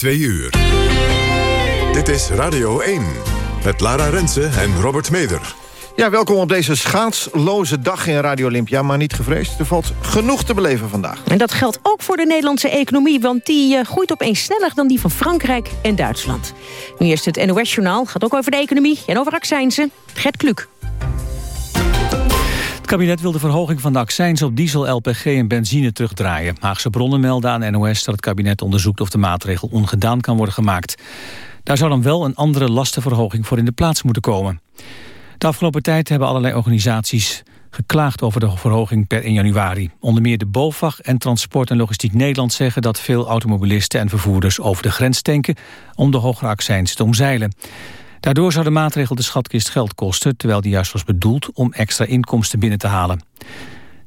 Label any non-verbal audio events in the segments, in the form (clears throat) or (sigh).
2 uur. Dit is Radio 1 met Lara Rensen en Robert Meder. Ja, welkom op deze schaatsloze dag in Radio Olympia. Maar niet gevreesd, er valt genoeg te beleven vandaag. En dat geldt ook voor de Nederlandse economie... want die uh, groeit opeens sneller dan die van Frankrijk en Duitsland. Nu eerst het NOS-journaal, gaat ook over de economie en over accijnzen. Gert Kluk. Kabinet wil de verhoging van de accijns op diesel, LPG en benzine terugdraaien. Haagse bronnen melden aan NOS dat het kabinet onderzoekt of de maatregel ongedaan kan worden gemaakt. Daar zou dan wel een andere lastenverhoging voor in de plaats moeten komen. De afgelopen tijd hebben allerlei organisaties geklaagd over de verhoging per 1 januari. Onder meer de BOVAG en Transport en Logistiek Nederland zeggen dat veel automobilisten en vervoerders over de grens tanken om de hogere accijns te omzeilen. Daardoor zou de maatregel de schatkist geld kosten, terwijl die juist was bedoeld om extra inkomsten binnen te halen.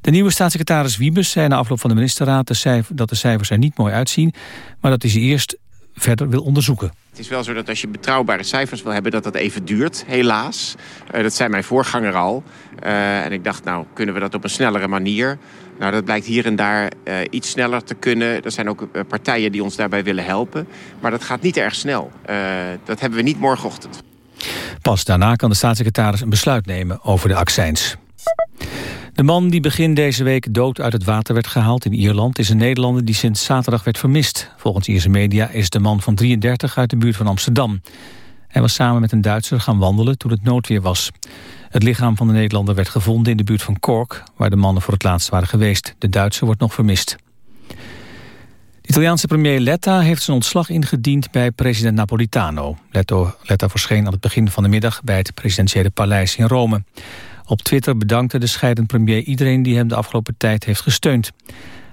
De nieuwe staatssecretaris Wiebes zei na afloop van de ministerraad dat de cijfers er niet mooi uitzien, maar dat hij ze eerst verder wil onderzoeken. Het is wel zo dat als je betrouwbare cijfers wil hebben, dat dat even duurt, helaas. Uh, dat zei mijn voorganger al. Uh, en ik dacht, nou, kunnen we dat op een snellere manier? Nou, dat blijkt hier en daar uh, iets sneller te kunnen. Er zijn ook partijen die ons daarbij willen helpen. Maar dat gaat niet erg snel. dat hebben we niet morgenochtend. Pas daarna kan de staatssecretaris een besluit nemen over de accijns. De man die begin deze week dood uit het water werd gehaald in Ierland... is een Nederlander die sinds zaterdag werd vermist. Volgens Ierse media is de man van 33 uit de buurt van Amsterdam. Hij was samen met een Duitser gaan wandelen toen het noodweer was. Het lichaam van de Nederlander werd gevonden in de buurt van Cork... waar de mannen voor het laatst waren geweest. De Duitser wordt nog vermist. De Italiaanse premier Letta heeft zijn ontslag ingediend bij president Napolitano. Letta verscheen aan het begin van de middag bij het presidentiële paleis in Rome. Op Twitter bedankte de scheidend premier iedereen die hem de afgelopen tijd heeft gesteund.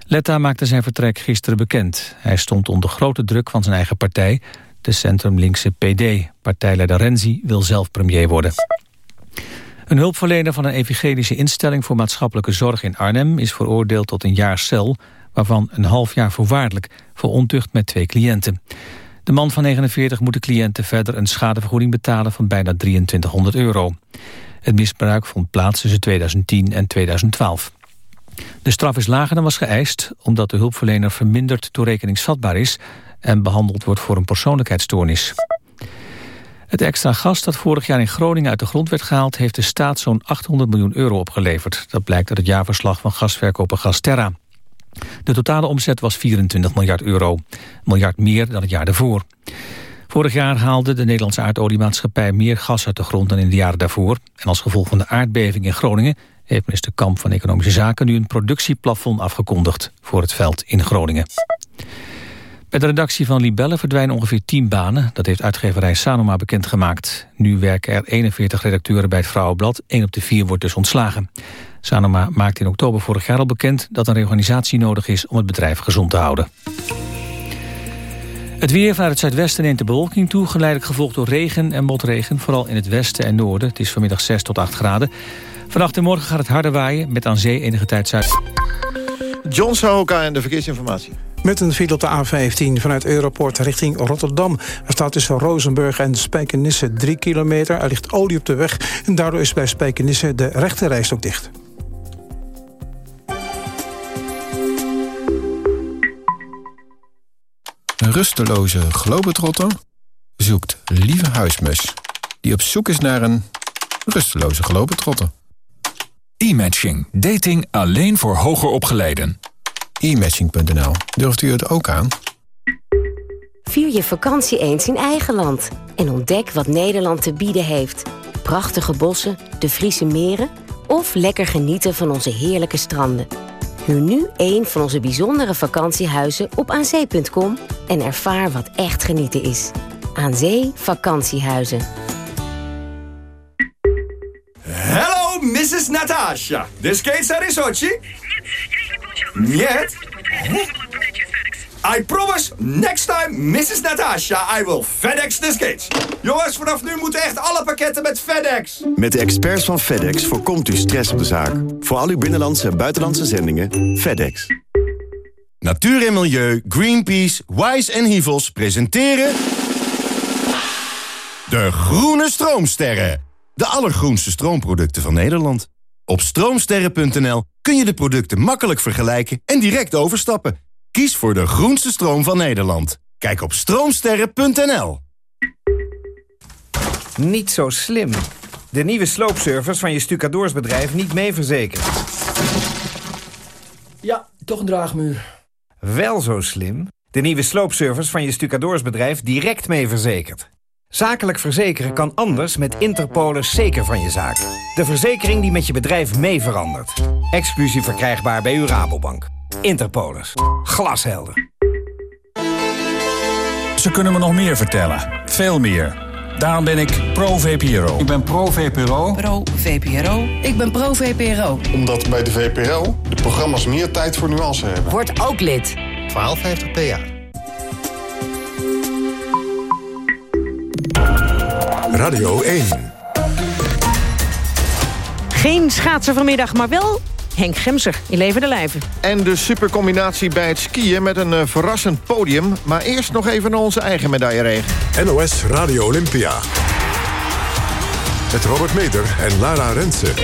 Letta maakte zijn vertrek gisteren bekend. Hij stond onder grote druk van zijn eigen partij, de centrumlinkse PD. Partijleider Renzi wil zelf premier worden. Een hulpverlener van een evangelische instelling voor maatschappelijke zorg in Arnhem is veroordeeld tot een jaar cel, waarvan een half jaar voorwaardelijk, voor ontucht met twee cliënten. De man van 49 moet de cliënten verder een schadevergoeding betalen van bijna 2300 euro. Het misbruik vond plaats tussen 2010 en 2012. De straf is lager dan was geëist... omdat de hulpverlener verminderd toerekeningsvatbaar is... en behandeld wordt voor een persoonlijkheidsstoornis. Het extra gas dat vorig jaar in Groningen uit de grond werd gehaald... heeft de staat zo'n 800 miljoen euro opgeleverd. Dat blijkt uit het jaarverslag van gasverkoper Gasterra. De totale omzet was 24 miljard euro. Een miljard meer dan het jaar daarvoor. Vorig jaar haalde de Nederlandse aardoliemaatschappij meer gas uit de grond dan in de jaren daarvoor. En als gevolg van de aardbeving in Groningen heeft minister Kamp van Economische Zaken nu een productieplafond afgekondigd voor het veld in Groningen. Bij de redactie van Libelle verdwijnen ongeveer 10 banen. Dat heeft uitgeverij Sanoma bekendgemaakt. Nu werken er 41 redacteuren bij het Vrouwenblad. 1 op de 4 wordt dus ontslagen. Sanoma maakte in oktober vorig jaar al bekend dat een reorganisatie nodig is om het bedrijf gezond te houden. Het weer vanuit het zuidwesten neemt de bewolking toe... geleidelijk gevolgd door regen en motregen, vooral in het westen en noorden. Het is vanmiddag 6 tot 8 graden. Vannacht en morgen gaat het harder waaien, met aan zee enige tijd zuid. John Sahoka en de verkeersinformatie. Met een file op de A15 vanuit Europort richting Rotterdam. Er staat tussen Rozenburg en Spijkenisse 3 kilometer. Er ligt olie op de weg en daardoor is bij Spijkenisse de rechte ook dicht. Een rusteloze globetrotter zoekt lieve huismus... die op zoek is naar een rusteloze globetrotter. E-matching. Dating alleen voor hoger opgeleiden. E-matching.nl. Durft u het ook aan? Vier je vakantie eens in eigen land. En ontdek wat Nederland te bieden heeft. Prachtige bossen, de Friese meren... of lekker genieten van onze heerlijke stranden Huur nu een van onze bijzondere vakantiehuizen op aanzee.com en ervaar wat echt genieten is. Aan Zee Vakantiehuizen. Hello, Mrs. Natasha. The skates are in Sochi? Нет. I promise, next time, Mrs. Natasha, I will FedEx the skates. Jongens, vanaf nu moeten echt alle pakketten met FedEx. Met de experts van FedEx voorkomt u stress op de zaak. Voor al uw binnenlandse en buitenlandse zendingen, FedEx. Natuur en Milieu, Greenpeace, Wise en Hivels presenteren... De Groene Stroomsterren. De allergroenste stroomproducten van Nederland. Op stroomsterren.nl kun je de producten makkelijk vergelijken en direct overstappen. Kies voor de groenste stroom van Nederland. Kijk op stroomsterren.nl. Niet zo slim. De nieuwe sloopservice van je stucadoorsbedrijf niet mee verzekerd. Ja, toch een draagmuur. Wel zo slim. De nieuwe sloopservice van je stucadoorsbedrijf direct mee verzekerd. Zakelijk verzekeren kan anders met Interpolis zeker van je zaak. De verzekering die met je bedrijf mee verandert. Exclusief verkrijgbaar bij uw Rabobank. Interpolis. Glashelder. Ze kunnen me nog meer vertellen. Veel meer. Daarom ben ik pro-VPRO. Ik ben pro-VPRO. Pro-VPRO. Ik ben pro-VPRO. Omdat bij de VPRO de programma's meer tijd voor nuance hebben. Word ook lid. 1250 PA. Radio 1. Geen schaatsen vanmiddag, maar wel Henk Gemser in levende lijven. En de supercombinatie bij het skiën met een uh, verrassend podium. Maar eerst nog even naar onze eigen medailleregen. NOS Radio Olympia. Met Robert Meder en Lara Rensen.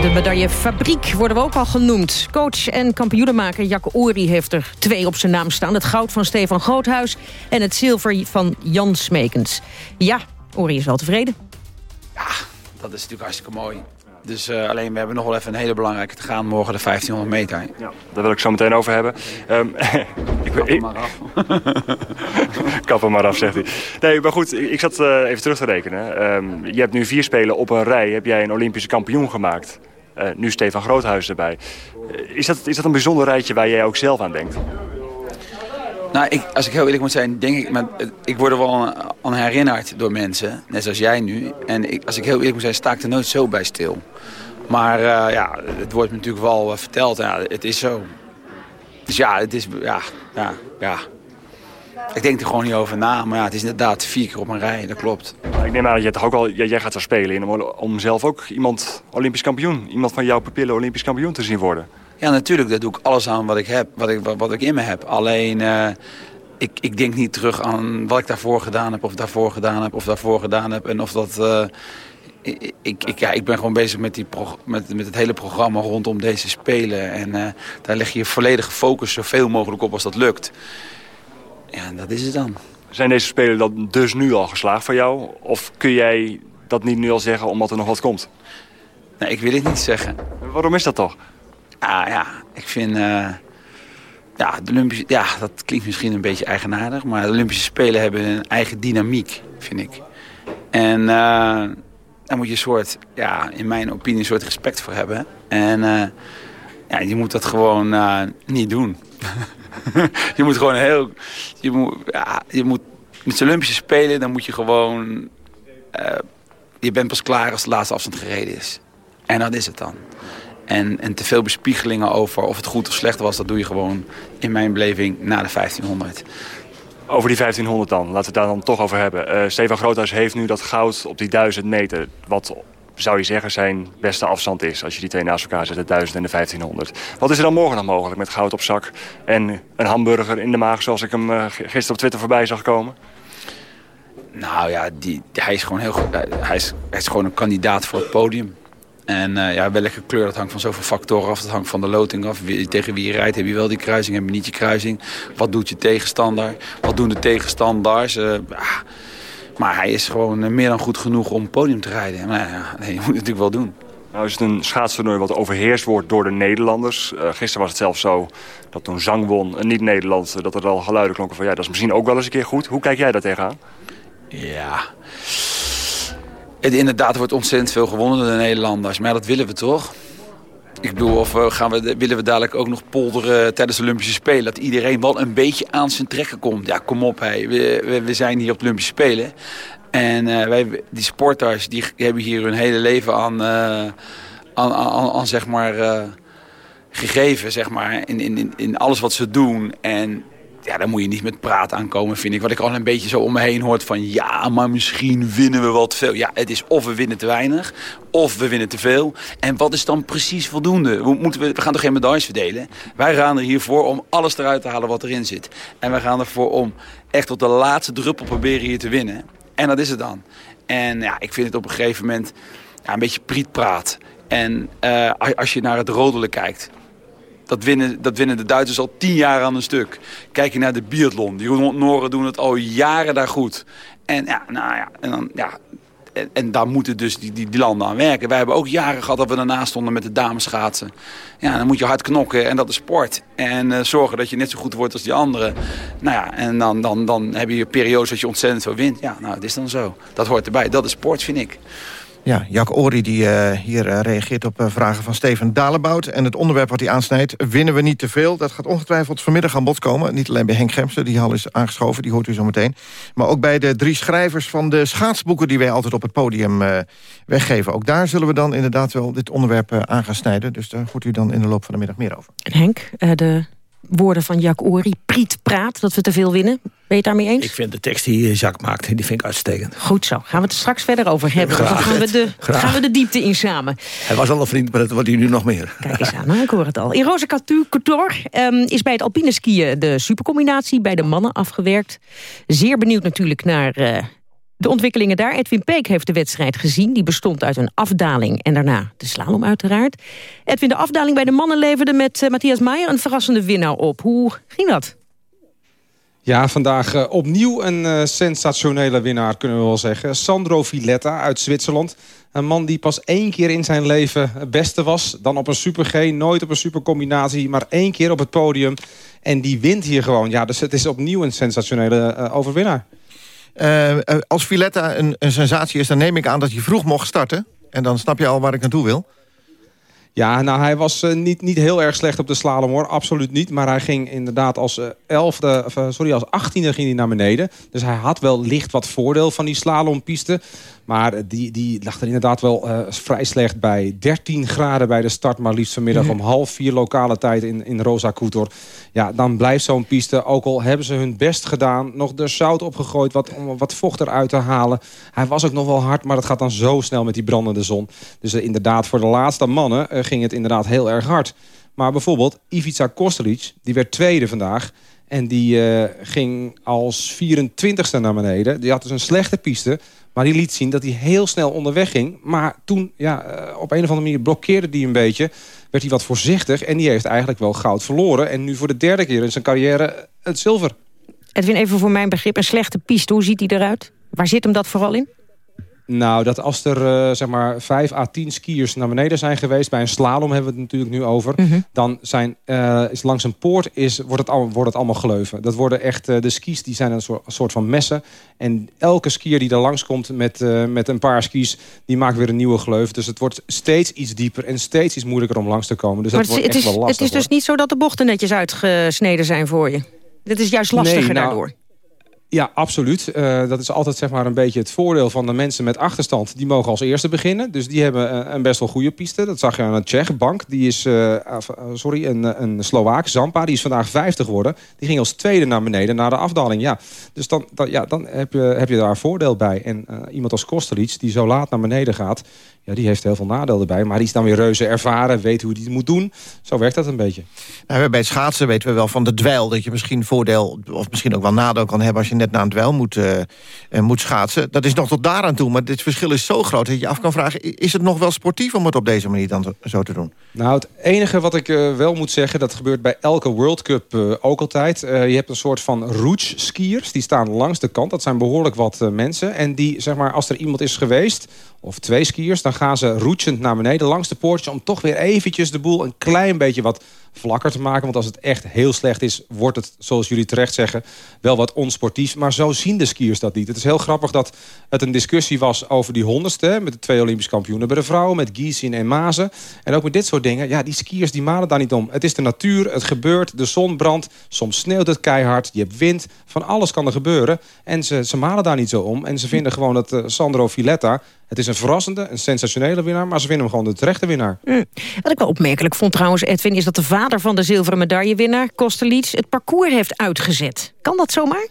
De medaillefabriek worden we ook al genoemd. Coach en kampioenenmaker Jack Oeri heeft er twee op zijn naam staan. Het goud van Stefan Groothuis en het zilver van Jan Smekens. Ja, Oeri is wel tevreden. Ja, dat is natuurlijk hartstikke mooi. Dus uh, alleen we hebben nog wel even een hele belangrijke te gaan morgen, de 1500 meter. Ja, daar wil ik zo meteen over hebben. Um, (laughs) ik, Kap hem maar af. (laughs) Kap hem maar af, zegt hij. Nee, maar goed, ik zat uh, even terug te rekenen. Um, je hebt nu vier spelen op een rij. Heb jij een Olympische kampioen gemaakt. Uh, nu Stefan Groothuis erbij. is, dat, is dat een bijzonder rijtje waar jij ook zelf aan denkt? Nou, ik, als ik heel eerlijk moet zijn, denk ik... Maar, ik word er wel aan herinnerd door mensen, net zoals jij nu. En ik, als ik heel eerlijk moet zijn, sta ik er nooit zo bij stil. Maar uh, ja, het wordt me natuurlijk wel uh, verteld. Ja, het is zo. Dus ja, het is... Ja, ja, ja. Ik denk er gewoon niet over na. Maar ja, het is inderdaad vier keer op een rij. Dat klopt. Ik neem aan dat jij toch ook al... Jij gaat zo spelen om, om zelf ook iemand Olympisch kampioen... iemand van jouw pupillen Olympisch kampioen te zien worden. Ja, natuurlijk. Daar doe ik alles aan wat ik heb, wat ik, wat, ik in me heb. Alleen, uh, ik, ik denk niet terug aan wat ik daarvoor gedaan heb, of daarvoor gedaan heb, of daarvoor gedaan heb. En of dat... Uh, ik, ik, ja, ik ben gewoon bezig met, die met, met het hele programma rondom deze Spelen. En uh, daar leg je je volledige focus zoveel mogelijk op als dat lukt. Ja, en dat is het dan. Zijn deze Spelen dan dus nu al geslaagd voor jou? Of kun jij dat niet nu al zeggen omdat er nog wat komt? Nee, ik wil het niet zeggen. Waarom is dat toch? Ah ja, ik vind... Uh, ja, de Olympische, ja, dat klinkt misschien een beetje eigenaardig... maar de Olympische Spelen hebben een eigen dynamiek, vind ik. En uh, daar moet je een soort, ja, in mijn opinie, een soort respect voor hebben. En uh, ja, je moet dat gewoon niet doen. (laughs) je moet gewoon heel... Je moet, ja, je moet met de Olympische Spelen, dan moet je gewoon... je bent pas klaar als de laatste afstand gereden is. En dat is het dan. En, en te veel bespiegelingen over of het goed of slecht was, dat doe je gewoon in mijn beleving na de 1500. Over die 1500 dan, laten we het daar dan toch over hebben. Uh, Stefan Groothuis heeft nu dat goud op die 1000 meter. Wat zou je zeggen zijn beste afstand is als je die twee naast elkaar zet, de 1000 en de 1500. Wat is er dan morgen nog mogelijk met goud op zak en een hamburger in de maag zoals ik hem uh, gisteren op Twitter voorbij zag komen? Nou ja, die, hij, is gewoon heel, hij, is, hij is gewoon een kandidaat voor het podium. En uh, ja, welke kleur, dat hangt van zoveel factoren af. Dat hangt van de loting af. Wie, tegen wie je rijdt, heb je wel die kruising, heb je niet je kruising. Wat doet je tegenstander? Wat doen de tegenstanders? Uh, ah, maar hij is gewoon uh, meer dan goed genoeg om podium te rijden. Maar ja, nee, (laughs) je moet het natuurlijk wel doen. Nou is het een schaatstoernooi wat overheerst wordt door de Nederlanders. gisteren was het zelfs zo dat toen Zang won, een niet-Nederland... dat er al geluiden klonken van ja, dat is misschien ook wel eens een keer goed. Hoe kijk jij daar tegenaan? Ja... Inderdaad wordt ontzettend veel gewonnen door de Nederlanders. Maar dat willen we toch? Ik bedoel, of gaan we, willen we dadelijk ook nog polderen tijdens de Olympische Spelen? Dat iedereen wel een beetje aan zijn trekken komt. Ja, kom op, we, we, zijn hier op de Olympische Spelen. En uh, wij, die sporters die hebben hier hun hele leven aan, uh, aan, aan, zeg maar, gegeven. Zeg maar, in, in, in alles wat ze doen. En ja, daar moet je niet met praat aankomen, vind ik. Wat ik al een beetje zo om me heen hoort van... ja, maar misschien winnen we wat veel. Ja, het is of we winnen te weinig, of we winnen te veel. En wat is dan precies voldoende? We, moeten we, we gaan toch geen medailles verdelen? Wij gaan er hiervoor om alles eruit te halen wat erin zit. En wij gaan ervoor om echt tot de laatste druppel proberen hier te winnen. En dat is het dan. En ja, ik vind het op een gegeven moment ja, een beetje prietpraat. En uh, als je naar het rodelen kijkt... dat winnen, dat winnen de Duitsers al tien jaar aan een stuk. Kijk je naar de biathlon. Die Noren doen het al jaren daar goed. En ja, nou ja, en dan, ja, en, daar moeten dus die, die, die, landen aan werken. Wij hebben ook jaren gehad dat we daarnaast stonden met de dameschaatsen. Ja, dan moet je hard knokken en dat is sport. En uh, zorgen dat je net zo goed wordt als die anderen. Nou ja, en dan, dan, dan heb je periodes dat je ontzettend veel wint. Ja, nou, het is dan zo. Dat hoort erbij. Dat is sport, vind ik. Ja, Jack Ori die uh, hier uh, reageert op uh, vragen van Steven Dalebout. En het onderwerp wat hij aansnijdt, winnen we niet te veel. Dat gaat ongetwijfeld vanmiddag aan bod komen. Niet alleen bij Henk Gemsen, die al is aangeschoven, die hoort u zo meteen. Maar ook bij de drie schrijvers van de schaatsboeken... die wij altijd op het podium weggeven. Ook daar zullen we dan inderdaad wel dit onderwerp aan gaan snijden. Dus daar hoort u dan in de loop van de middag meer over. En Henk, de woorden van Jack Ori. Priet praat, dat we te veel winnen. Ben je het daarmee eens? Ik vind de tekst die Jacques maakt, die vind ik uitstekend. Goed zo. Gaan we het er straks verder over hebben. Dan gaan we, de, gaan we de diepte in samen. Hij was al een vriend, maar dat wordt hij nu nog meer. Kijk eens aan, ik hoor het al. In Roze Couture um, is bij het alpine skiën de supercombinatie bij de mannen afgewerkt. Zeer benieuwd natuurlijk naar uh, de ontwikkelingen daar. Edwin Peek heeft de wedstrijd gezien. Die bestond uit een afdaling en daarna de slalom uiteraard. Edwin, de afdaling bij de mannen leverde met uh, Matthias Meijer... een verrassende winnaar op. Hoe ging dat? Ja, vandaag uh, opnieuw een uh, sensationele winnaar, kunnen we wel zeggen. Sandro Villetta uit Zwitserland. Een man die pas één keer in zijn leven het beste was. Dan op een Super G, nooit op een supercombinatie, maar één keer op het podium. En die wint hier gewoon. Ja, dus het is opnieuw een sensationele overwinnaar. Uh, als Villetta een, een sensatie is, dan neem ik aan dat je vroeg mocht starten. En dan snap je al waar ik naartoe wil. Ja, nou hij was uh, niet, niet heel erg slecht op de slalom hoor, absoluut niet. Maar hij ging inderdaad als, elfde, sorry, als achttiende ging hij naar beneden. Dus hij had wel licht wat voordeel van die slalompiste. Maar die, die lag er inderdaad wel uh, vrij slecht bij. 13 graden bij de start, maar liefst vanmiddag om half vier lokale tijd in, in Rosa Coutor. Ja, dan blijft zo'n piste, ook al hebben ze hun best gedaan... nog de zout opgegooid wat, om wat vocht eruit te halen. Hij was ook nog wel hard, maar dat gaat dan zo snel met die brandende zon. Dus uh, inderdaad, voor de laatste mannen uh, ging het inderdaad heel erg hard. Maar bijvoorbeeld Ivica Kostelic, die werd tweede vandaag... En die ging als 24ste naar beneden. Die had dus een slechte piste. Maar die liet zien dat hij heel snel onderweg ging. Maar toen, ja, op een of andere manier blokkeerde hij een beetje. Werd hij wat voorzichtig. En die heeft eigenlijk wel goud verloren. En nu voor de derde keer in zijn carrière het zilver. Edwin, even voor mijn begrip. Een slechte piste, hoe ziet hij eruit? Waar zit hem dat vooral in? Nou, dat als er uh, zeg maar 5 à 10 skiers naar beneden zijn geweest... bij een slalom hebben we het natuurlijk nu over... Mm -hmm. dan zijn, uh, is langs een poort is, wordt, het al, wordt het allemaal geleuven. Dat worden echt, uh, de skis die zijn een soort, van messen. En elke skier die er langskomt met, met een paar skis... die maakt weer een nieuwe gleuf. Dus het wordt steeds iets dieper en steeds iets moeilijker om langs te komen. Dus maar dat wordt het echt is, wel lastig. Het is dus hoor. niet zo dat de bochten netjes uitgesneden zijn voor je? Dit is juist lastiger nee, nou, daardoor. Ja, absoluut. Uh, dat is altijd zeg maar, een beetje het voordeel van de mensen met achterstand. Die mogen als eerste beginnen. Dus die hebben een, een best wel goede piste. Dat zag je aan de Tsjech Bank. Die is, uh, sorry, een, een Slovaak, Zampa. Die is vandaag 50 geworden. Die ging als tweede naar beneden, naar de afdaling. Ja. Dus dan, dan, ja, dan heb, je, heb je daar voordeel bij. En iemand als Kostelic, die zo laat naar beneden gaat... Ja, die heeft heel veel nadeel erbij. Maar die is dan weer reuze ervaren, weet hoe die het moet doen. Zo werkt dat een beetje. Nou, bij het schaatsen weten we wel van de dweil... dat je misschien voordeel, of misschien ook wel nadeel kan hebben... als je net na een dweil moet, uh, moet schaatsen. Dat is nog tot daaraan toe, maar dit verschil is zo groot... dat je af kan vragen, is het nog wel sportief om het op deze manier dan zo te doen? Nou, het enige wat ik uh, wel moet zeggen... dat gebeurt bij elke World Cup uh, ook altijd. je hebt een soort van rouge-skiers, die staan langs de kant. Dat zijn behoorlijk wat mensen. En die, zeg maar, als er iemand is geweest of twee skiers... dan gaan ze roetsend naar beneden langs de poortjes... om toch weer eventjes de boel een klein beetje wat vlakker te maken. Want als het echt heel slecht is, wordt het, zoals jullie terecht zeggen... wel wat onsportief. Maar zo zien de skiers dat niet. Het is heel grappig dat het een discussie was over die honderdste... met de twee Olympische kampioenen bij de vrouwen... met Giesin en Mazen. En ook met dit soort dingen. Ja, die skiers die malen daar niet om. Het is de natuur, het gebeurt, de zon brandt. Soms sneeuwt het keihard, je hebt wind. Van alles kan er gebeuren. En ze, ze malen daar niet zo om. En ze vinden gewoon dat uh, Sandro Villetta... Het is een verrassende, een sensationele winnaar... maar ze vinden hem gewoon de terechte winnaar. Mm. Wat ik wel opmerkelijk vond trouwens, Edwin... is dat de vader van de zilveren medaillewinnaar, Kostelic... het parcours heeft uitgezet. Kan dat zomaar?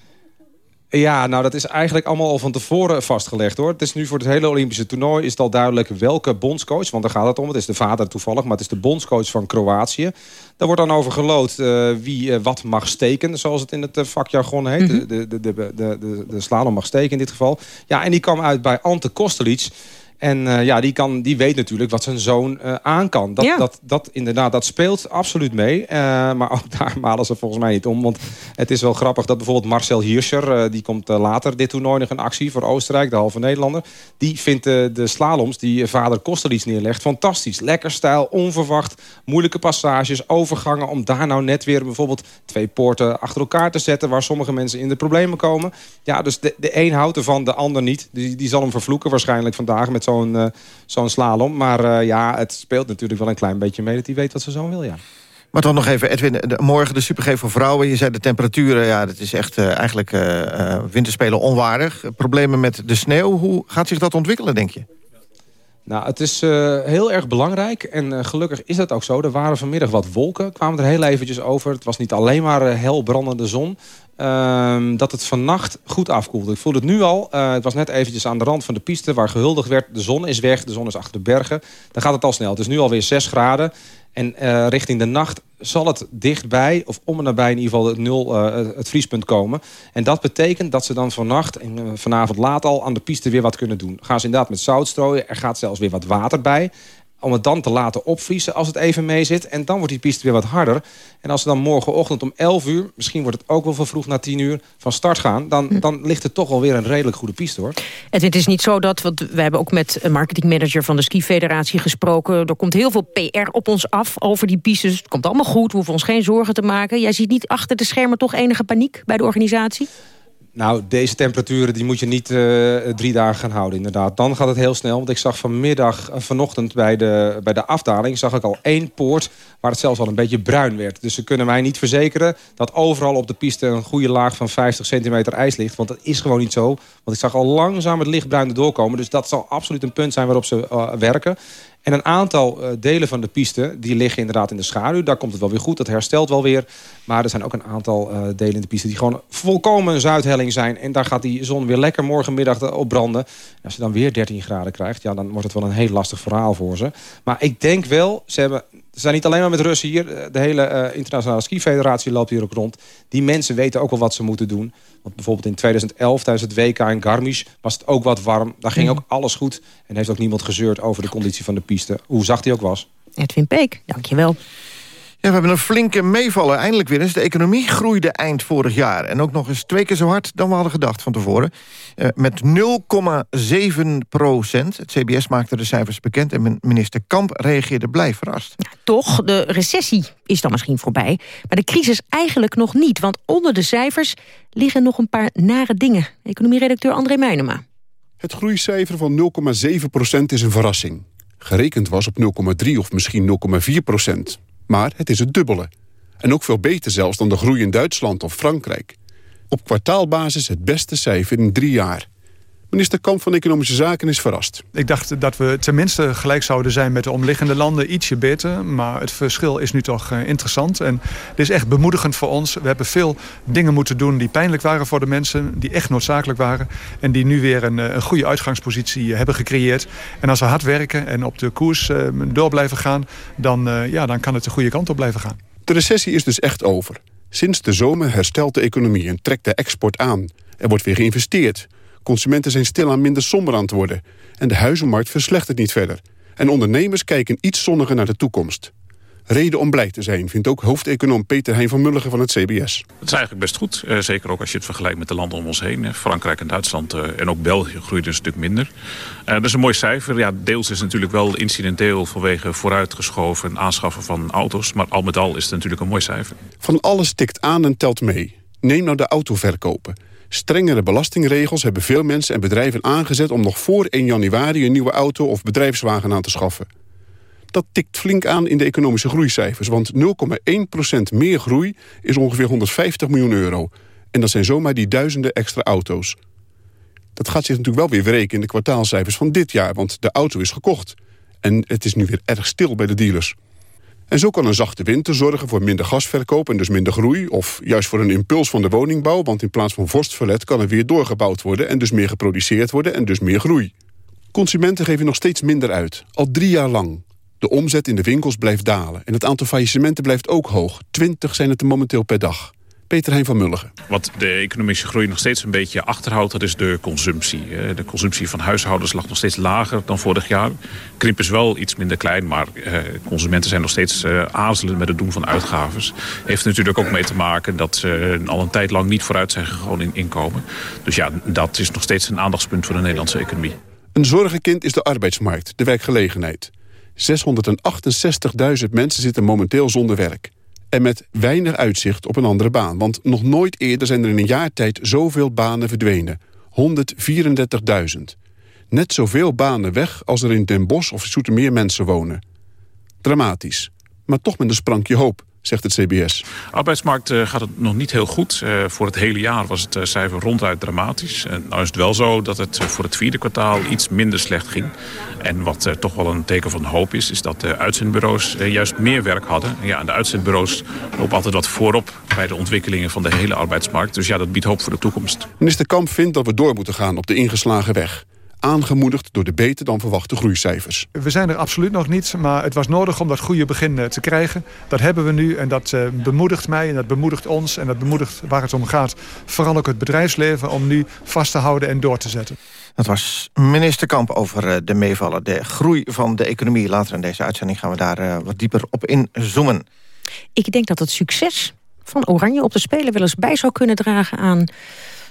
Ja, nou dat is eigenlijk allemaal al van tevoren vastgelegd hoor. Het is nu voor het hele Olympische toernooi is het al duidelijk welke bondscoach, want daar gaat het om. Het is de vader toevallig, maar het is de bondscoach van Kroatië. Daar wordt dan over gelood uh, wie uh, wat mag steken, zoals het in het uh, vakjargon heet. Mm -hmm. de, de, de, de, de, de slalom mag steken in dit geval. Ja, en die kwam uit bij Ante Kostelic. En uh, ja, die, kan, die weet natuurlijk wat zijn zoon uh, aan kan. Dat, Ja. dat, dat, inderdaad, dat speelt absoluut mee. Uh, maar ook daar (laughs) malen ze volgens mij niet om. Want het is wel grappig dat bijvoorbeeld Marcel Hirscher... Die komt later dit toernooi nog in actie voor Oostenrijk, de halve Nederlander. Die vindt de slaloms die vader Kostelits neerlegt fantastisch. Lekker stijl, onverwacht, moeilijke passages, overgangen... om daar nou net weer bijvoorbeeld twee poorten achter elkaar te zetten... waar sommige mensen in de problemen komen. Ja, dus de, de een houdt ervan, de ander niet. Die, die zal hem vervloeken waarschijnlijk vandaag met zo'n uh, zo'n slalom. Maar uh, ja, het speelt natuurlijk wel een klein beetje mee... dat hij weet wat zijn zoon wil, ja. Maar dan nog even, Edwin, de, morgen de Super voor vrouwen. Je zei de temperaturen, ja, dat is echt uh, eigenlijk winterspelen onwaardig. Problemen met de sneeuw, hoe gaat zich dat ontwikkelen, denk je? Nou, het is uh, heel erg belangrijk en uh, gelukkig is dat ook zo. Er waren vanmiddag wat wolken, kwamen er heel eventjes over. Het was niet alleen maar uh, hel brandende zon. Uh, dat het vannacht goed afkoelde. Ik voelde het nu al. Het was net eventjes aan de rand van de piste waar gehuldigd werd. De zon is weg, de zon is achter de bergen. Dan gaat het al snel. Het is nu alweer 6 graden. En richting de nacht zal het dichtbij, of om en nabij in ieder geval het, nul, uh, het vriespunt komen. En dat betekent dat ze dan vannacht en uh, vanavond laat al aan de piste weer wat kunnen doen. Gaan ze inderdaad met zout strooien. Er gaat zelfs weer wat water bij om het dan te laten opvriezen als het even mee zit. En dan wordt die piste weer wat harder. En als ze dan morgenochtend om 11 uur... misschien wordt het ook wel van vroeg na 10 uur van start gaan... dan, dan ligt het toch alweer een redelijk goede piste, hoor. En het is niet zo dat... want we hebben ook met een marketingmanager van de Ski-federatie gesproken... er komt heel veel PR op ons af over die pistes. Het komt allemaal goed, we hoeven ons geen zorgen te maken. Jij ziet niet achter de schermen toch enige paniek bij de organisatie? Nou, deze temperaturen die moet je niet uh, drie dagen gaan houden, inderdaad. Dan gaat het heel snel, want ik zag vanmiddag, uh, vanochtend bij de, bij de afdaling... zag ik al één poort waar het zelfs al een beetje bruin werd. Dus ze kunnen mij niet verzekeren dat overal op de piste... een goede laag van 50 centimeter ijs ligt. Want dat is gewoon niet zo. Want ik zag al langzaam het lichtbruin erdoor komen. Dus dat zal absoluut een punt zijn waarop ze uh, werken. En een aantal uh, delen van de piste, die liggen inderdaad in de schaduw. Daar komt het wel weer goed, dat herstelt wel weer. Maar er zijn ook een aantal uh, delen in de piste die gewoon volkomen een zuidhelling zijn. En daar gaat die zon weer lekker morgenmiddag op branden. En als je dan weer 13 graden krijgt, ja, dan wordt het wel een heel lastig verhaal voor ze. Maar ik denk wel, ze hebben... Ze zijn niet alleen maar met Russen hier. De hele uh, internationale skifederatie loopt hier ook rond. Die mensen weten ook wel wat ze moeten doen. Want bijvoorbeeld in 2011 tijdens het WK in Garmisch was het ook wat warm. Daar ging ook alles goed. En heeft ook niemand gezeurd over de conditie van de piste. Hoe zacht die ook was. Edwin Peek, dankjewel. Ja, we hebben een flinke meevallen eindelijk weer eens. De economie groeide eind vorig jaar. En ook nog eens twee keer zo hard dan we hadden gedacht van tevoren. Uh, met 0,7 procent. Het CBS maakte de cijfers bekend. En minister Kamp reageerde blij verrast. Ja, toch, de recessie is dan misschien voorbij. Maar de crisis eigenlijk nog niet. Want onder de cijfers liggen nog een paar nare dingen. Economieredacteur André Meijnema. Het groeicijfer van 0,7 procent is een verrassing. Gerekend was op 0,3 of misschien 0,4 procent. Maar het is het dubbele. En ook veel beter zelfs dan de groei in Duitsland of Frankrijk. Op kwartaalbasis het beste cijfer in drie jaar. Minister Kamp van Economische Zaken is verrast. Ik dacht dat we tenminste gelijk zouden zijn met de omliggende landen. Ietsje beter, maar het verschil is nu toch uh, interessant. En dit is echt bemoedigend voor ons. We hebben veel dingen moeten doen die pijnlijk waren voor de mensen. Die echt noodzakelijk waren. En die nu weer een, een goede uitgangspositie uh, hebben gecreëerd. En als we hard werken en op de koers door blijven gaan... Dan, ja, dan kan het de goede kant op blijven gaan. De recessie is dus echt over. Sinds de zomer herstelt de economie en trekt de export aan. Er wordt weer geïnvesteerd. Consumenten zijn stilaan minder somber aan het worden. En de huizenmarkt verslechtert niet verder. En ondernemers kijken iets zonniger naar de toekomst. Reden om blij te zijn, vindt ook hoofdeconoom Peter Hein van Mulligen van het CBS. Het is eigenlijk best goed. Uh, zeker ook als je het vergelijkt met de landen om ons heen. Frankrijk en Duitsland uh, en ook België groeiden een stuk minder. Dat is een mooi cijfer. Ja, deels is het natuurlijk wel incidenteel vanwege vooruitgeschoven aanschaffen van auto's. Maar al met al is het natuurlijk een mooi cijfer. Van alles tikt aan en telt mee. Neem nou de autoverkopen. Strengere belastingregels hebben veel mensen en bedrijven aangezet... om nog voor 1 januari een nieuwe auto of bedrijfswagen aan te schaffen. Dat tikt flink aan in de economische groeicijfers... want 0,1% meer groei is ongeveer 150 miljoen euro. En dat zijn zomaar die duizenden extra auto's. Dat gaat zich natuurlijk wel weer wreken in de kwartaalcijfers van dit jaar... want de auto is gekocht. En het is nu weer erg stil bij de dealers. En zo kan een zachte winter zorgen voor minder gasverkoop en dus minder groei... of juist voor een impuls van de woningbouw... want in plaats van vorstverlet kan er weer doorgebouwd worden... en dus meer geproduceerd worden en dus meer groei. Consumenten geven nog steeds minder uit, al drie jaar lang. De omzet in de winkels blijft dalen en het aantal faillissementen blijft ook hoog. Twintig zijn het momenteel per dag. Peter Hein van Mulligen. Wat de economische groei nog steeds een beetje achterhoudt, dat is de consumptie. De consumptie van huishoudens lag nog steeds lager dan vorig jaar. Krimp is wel iets minder klein, maar consumenten zijn nog steeds aazelend met het doen van uitgaves. Heeft natuurlijk ook mee te maken dat ze al een tijd lang niet vooruit zijn gegaan in inkomen. Dus ja, dat is nog steeds een aandachtspunt voor de Nederlandse economie. Een zorgenkind is de arbeidsmarkt, de werkgelegenheid. 668.000 mensen zitten momenteel zonder werk. En met weinig uitzicht op een andere baan. Want nog nooit eerder zijn er in een jaar tijd zoveel banen verdwenen. 134.000. Net zoveel banen weg als er in Den Bosch of Zoetermeer mensen wonen. Dramatisch. Maar toch met een sprankje hoop zegt het CBS. De arbeidsmarkt uh, gaat het nog niet heel goed. Uh, voor het hele jaar was het uh, cijfer ronduit dramatisch. En nou is het wel zo dat het voor het vierde kwartaal iets minder slecht ging. En wat toch wel een teken van hoop is... is dat de uitzendbureaus juist meer werk hadden. En ja, de uitzendbureaus lopen altijd wat voorop... bij de ontwikkelingen van de hele arbeidsmarkt. Dus ja, dat biedt hoop voor de toekomst. Minister Kamp vindt dat we door moeten gaan op de ingeslagen weg aangemoedigd door de beter dan verwachte groeicijfers. We zijn er absoluut nog niet, maar het was nodig om dat goede begin eh, te krijgen. Dat hebben we nu en dat uh, bemoedigt mij en dat bemoedigt ons... en dat bemoedigt waar het om gaat, vooral ook het bedrijfsleven... om nu vast te houden en door te zetten. Dat was minister Kamp over eh, de meevallen, de groei van de economie. Later in deze uitzending gaan we daar wat dieper op inzoomen. Ik denk dat het succes van Oranje op de Spelen wel eens bij zou kunnen dragen aan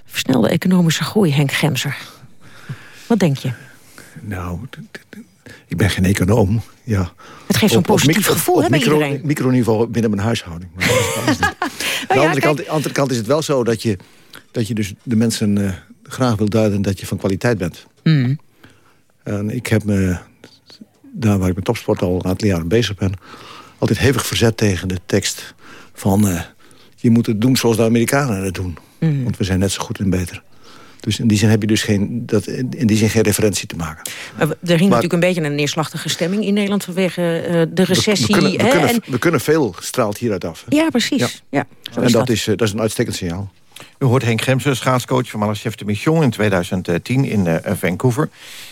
versnelde economische groei, Henk Gemser. Wat denk je? Nou, ik ben geen econoom. Ja. Het geeft zo'n positief gevoel hè, bij micro, iedereen. microniveau binnen mijn huishouding. Maar dat dat (laughs) Aan de andere, kant, kant is het wel zo dat je, dat je dus de mensen uh, graag wil duiden dat je van kwaliteit bent. Mm. En ik heb me, daar waar ik met topsport al een aantal jaren bezig ben... altijd hevig verzet tegen de tekst van... Uh, je moet het doen zoals de Amerikanen het doen. Mm. Want we zijn net zo goed en beter. Dus in die zin heb je dus geen, dat, in die zin geen referentie te maken. Maar er ging natuurlijk een beetje een neerslachtige stemming in Nederland vanwege uh, de recessie. We, we, kunnen, we, hè? kunnen, en... we, kunnen, veel straalt hieruit af. Ja, precies. Ja. en dat, dat, is, uh, dat is een uitstekend signaal. U hoort Henk Gremsen, schaatscoach van chef de Mission in 2010 in uh, Vancouver.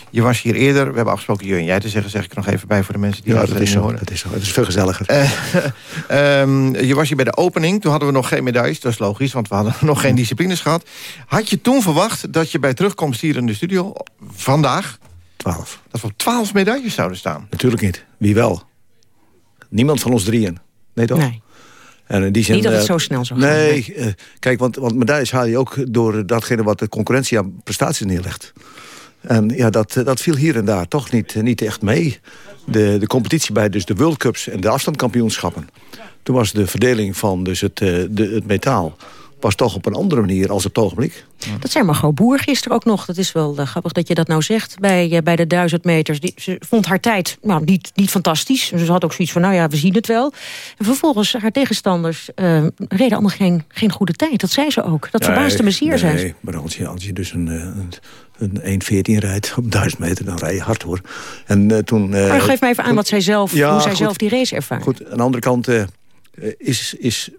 Je was hier eerder, we hebben afgesproken je en jij te zeggen... zeg ik er nog even bij voor de mensen die ja, dat, dat is zo, horen. dat is zo. Het is veel gezelliger. Uh, um, (laughs) je was hier bij de opening, toen hadden we nog geen medailles. Dat is logisch, want we hadden (laughs) nog geen disciplines gehad. Had je toen verwacht dat je bij terugkomst hier in de studio... vandaag, twaalf. dat we op twaalf medailles zouden staan? Natuurlijk niet. Wie wel? Niemand van ons drieën. Nee toch? Nee. En in die zin, Niet dat het uh, zo snel zo Nee, uh, kijk, want, want medailles haal je ook door datgene wat de concurrentie aan prestaties neerlegt. En ja, dat, dat viel hier en daar toch niet, niet echt mee. De, de competitie bij dus de World Cups en de afstandkampioenschappen. Toen was de verdeling van dus het, de, het metaal was toch op een andere manier als op het ogenblik. Dat zei Margot Boer gisteren ook nog. Dat is wel uh, grappig dat je dat nou zegt bij, uh, bij de duizend meters. Die, ze vond haar tijd nou, niet, niet fantastisch. Ze had ook zoiets van, nou ja, we zien het wel. En vervolgens, haar tegenstanders uh, reden allemaal geen, geen goede tijd. Dat zei ze ook. Dat nee, verbaasde me zeer, nee, zei ze. maar als je, als je dus een... een, een 1.14 rijdt op 1000 meter, dan rij je hard hoor. En, uh, toen, uh, maar geef me even aan wat zij zelf, ja, hoe zij goed, zelf die race ervaart. Goed, aan de andere kant uh, is, is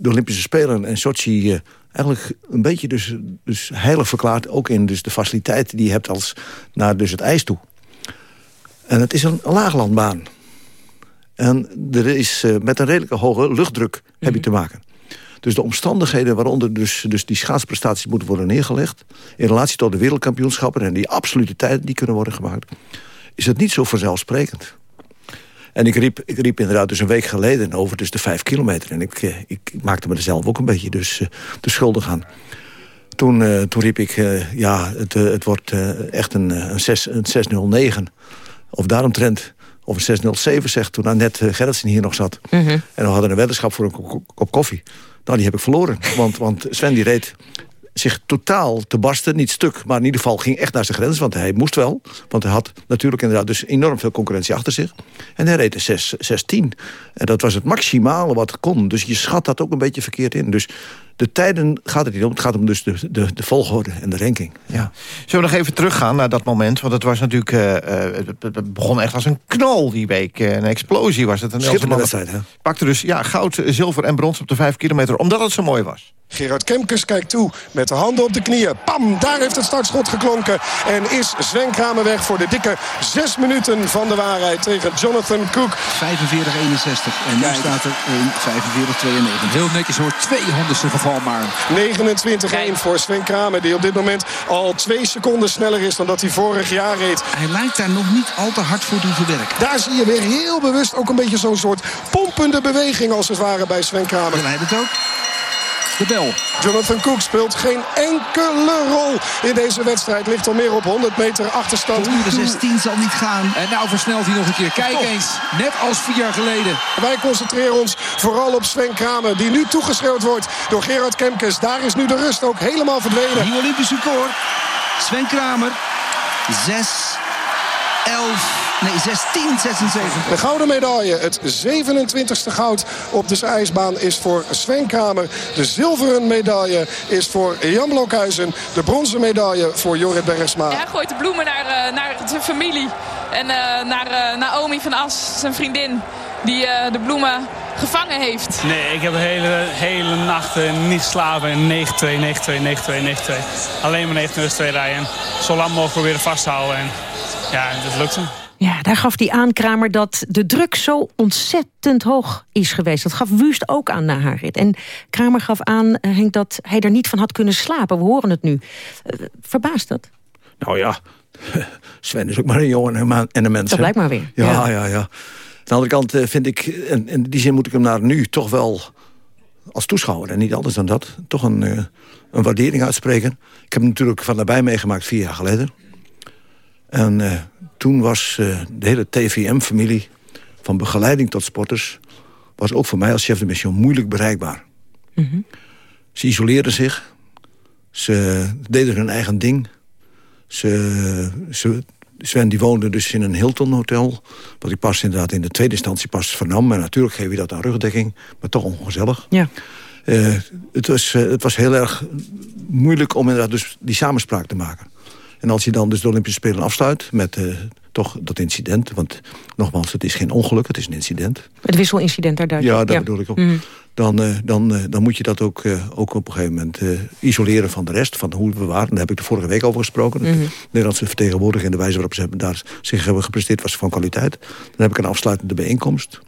de Olympische Spelen en Sochi uh, eigenlijk een beetje dus, dus heilig verklaard. Ook in dus de faciliteiten die je hebt als naar dus het ijs toe. En het is een laaglandbaan. En er is uh, met een redelijke hoge luchtdruk mm -hmm. heb je te maken. Dus de omstandigheden waaronder dus, dus die schaatsprestaties moeten worden neergelegd... in relatie tot de wereldkampioenschappen en die absolute tijden die kunnen worden gemaakt... is het niet zo vanzelfsprekend. En ik riep, ik riep inderdaad dus een week geleden over dus de vijf kilometer. En ik, ik maakte me er zelf ook een beetje dus, uh, de schuldig aan. Toen, uh, toen riep ik, uh, ja, het, het wordt echt een, een, 6, een 609. Of daaromtrent, of een 607 zegt toen net Gerritsen hier nog zat. -hmm. En we hadden een weddenschap voor een kop koffie. Nou, die heb ik verloren. Want, want Sven die reed zich totaal te barsten. Niet stuk, maar in ieder geval ging echt naar zijn grens. Want hij moest wel. Want hij had natuurlijk inderdaad dus enorm veel concurrentie achter zich. En hij reed een 6-10. En dat was het maximale wat kon. Dus je schat dat ook een beetje verkeerd in. Dus de tijden gaat het niet om. Het gaat om dus de, de, de volgorde en de ranking. Ja. Zullen we nog even teruggaan naar dat moment? Want het was natuurlijk... Uh, het, het, begon echt als een knal die week. Een explosie was het. Een Schitterende wedstrijd, hè? Pakte dus ja, goud, zilver en brons op de vijf kilometer. Omdat het zo mooi was. Gerard Kemkes kijkt toe met de handen op de knieën. Pam, daar heeft het startschot geklonken. En is Sven Kramer weg voor de dikke zes minuten van de waarheid tegen Jonathan Cook. 45-61. En nu staat er 1-45-92. Heel netjes hoor, 200ste geval maar. 29-1 voor Sven Kramer. Die op dit moment al twee seconden sneller is dan dat hij vorig jaar reed. Hij lijkt daar nog niet al te hard voor te werken. Daar zie je weer heel bewust ook een beetje zo'n soort pompende beweging als het ware bij Sven Kramer. En hij het ook de bel. Jonathan Cook speelt geen enkele rol in deze wedstrijd. Ligt al meer op 100 meter achterstand. De 16 zal niet gaan. En nou versnelt hij nog een keer. Kijk eens, net als vier jaar geleden. Wij concentreren ons vooral op Sven Kramer. Die nu toegeschreeuwd wordt door Gerard Kemkes. Daar is nu de rust ook helemaal verdwenen. Nieuw Olympisch record. Sven Kramer. 6, 11... Nee, 1676. De gouden medaille, het 27e goud op de ijsbaan is voor Sven Kramer. De zilveren medaille is voor Jan Blokhuizen. De bronzen medaille voor Jorrit Bergsma. Hij gooit de bloemen naar, uh, naar zijn familie. En uh, naar uh, Naomi van As, zijn vriendin. Die de bloemen gevangen heeft. Nee, ik heb de hele, hele nacht niet geslapen. 9-2, 9-2, 9-2, 9-2. Alleen maar 9 2 rijden. Zo lang mogelijk proberen vast te houden. En ja, dat lukte. Ja, daar gaf die aankramer dat de druk zo ontzettend hoog is geweest. Dat gaf Wust ook aan na haar rit. En Kramer gaf aan, Henk, dat hij er niet van had kunnen slapen. We horen het nu. Uh, verbaast dat? Nou ja, (laughs) Sven is ook maar een jongen en een mens. Dat blijkt maar weer. Ja, ja, ja. ja. Aan de andere kant vind ik, en in die zin moet ik hem naar nu toch wel als toeschouwer... en niet anders dan dat, toch een, een waardering uitspreken. Ik heb hem natuurlijk van nabij meegemaakt vier jaar geleden. En uh, toen was uh, de hele TVM-familie... van begeleiding tot sporters... was ook voor mij als chef de mission moeilijk bereikbaar. Mm -hmm. Ze isoleerden zich. Ze deden hun eigen ding. Ze, ze, Sven die woonde dus in een Hilton-hotel. Wat ik pas inderdaad in de tweede instantie pas vernam. Maar natuurlijk geef je dat aan rugdekking. Maar toch ongezellig. Ja. Uh, het, was, het was heel erg moeilijk om inderdaad dus die samenspraak te maken. En als je dan dus de Olympische Spelen afsluit met uh, toch dat incident... want nogmaals, het is geen ongeluk, het is een incident. Het wisselincident daar duidelijk. Ja, dat ja. bedoel ik ook. Mm. Dan, uh, dan, uh, dan moet je dat ook, ook op een gegeven moment isoleren van de rest... van hoe we waren. Daar heb ik de vorige week over gesproken. Mm -hmm. De Nederlandse vertegenwoordiger en de wijze waarop ze daar zich hebben gepresteerd... was van kwaliteit. Dan heb ik een afsluitende bijeenkomst...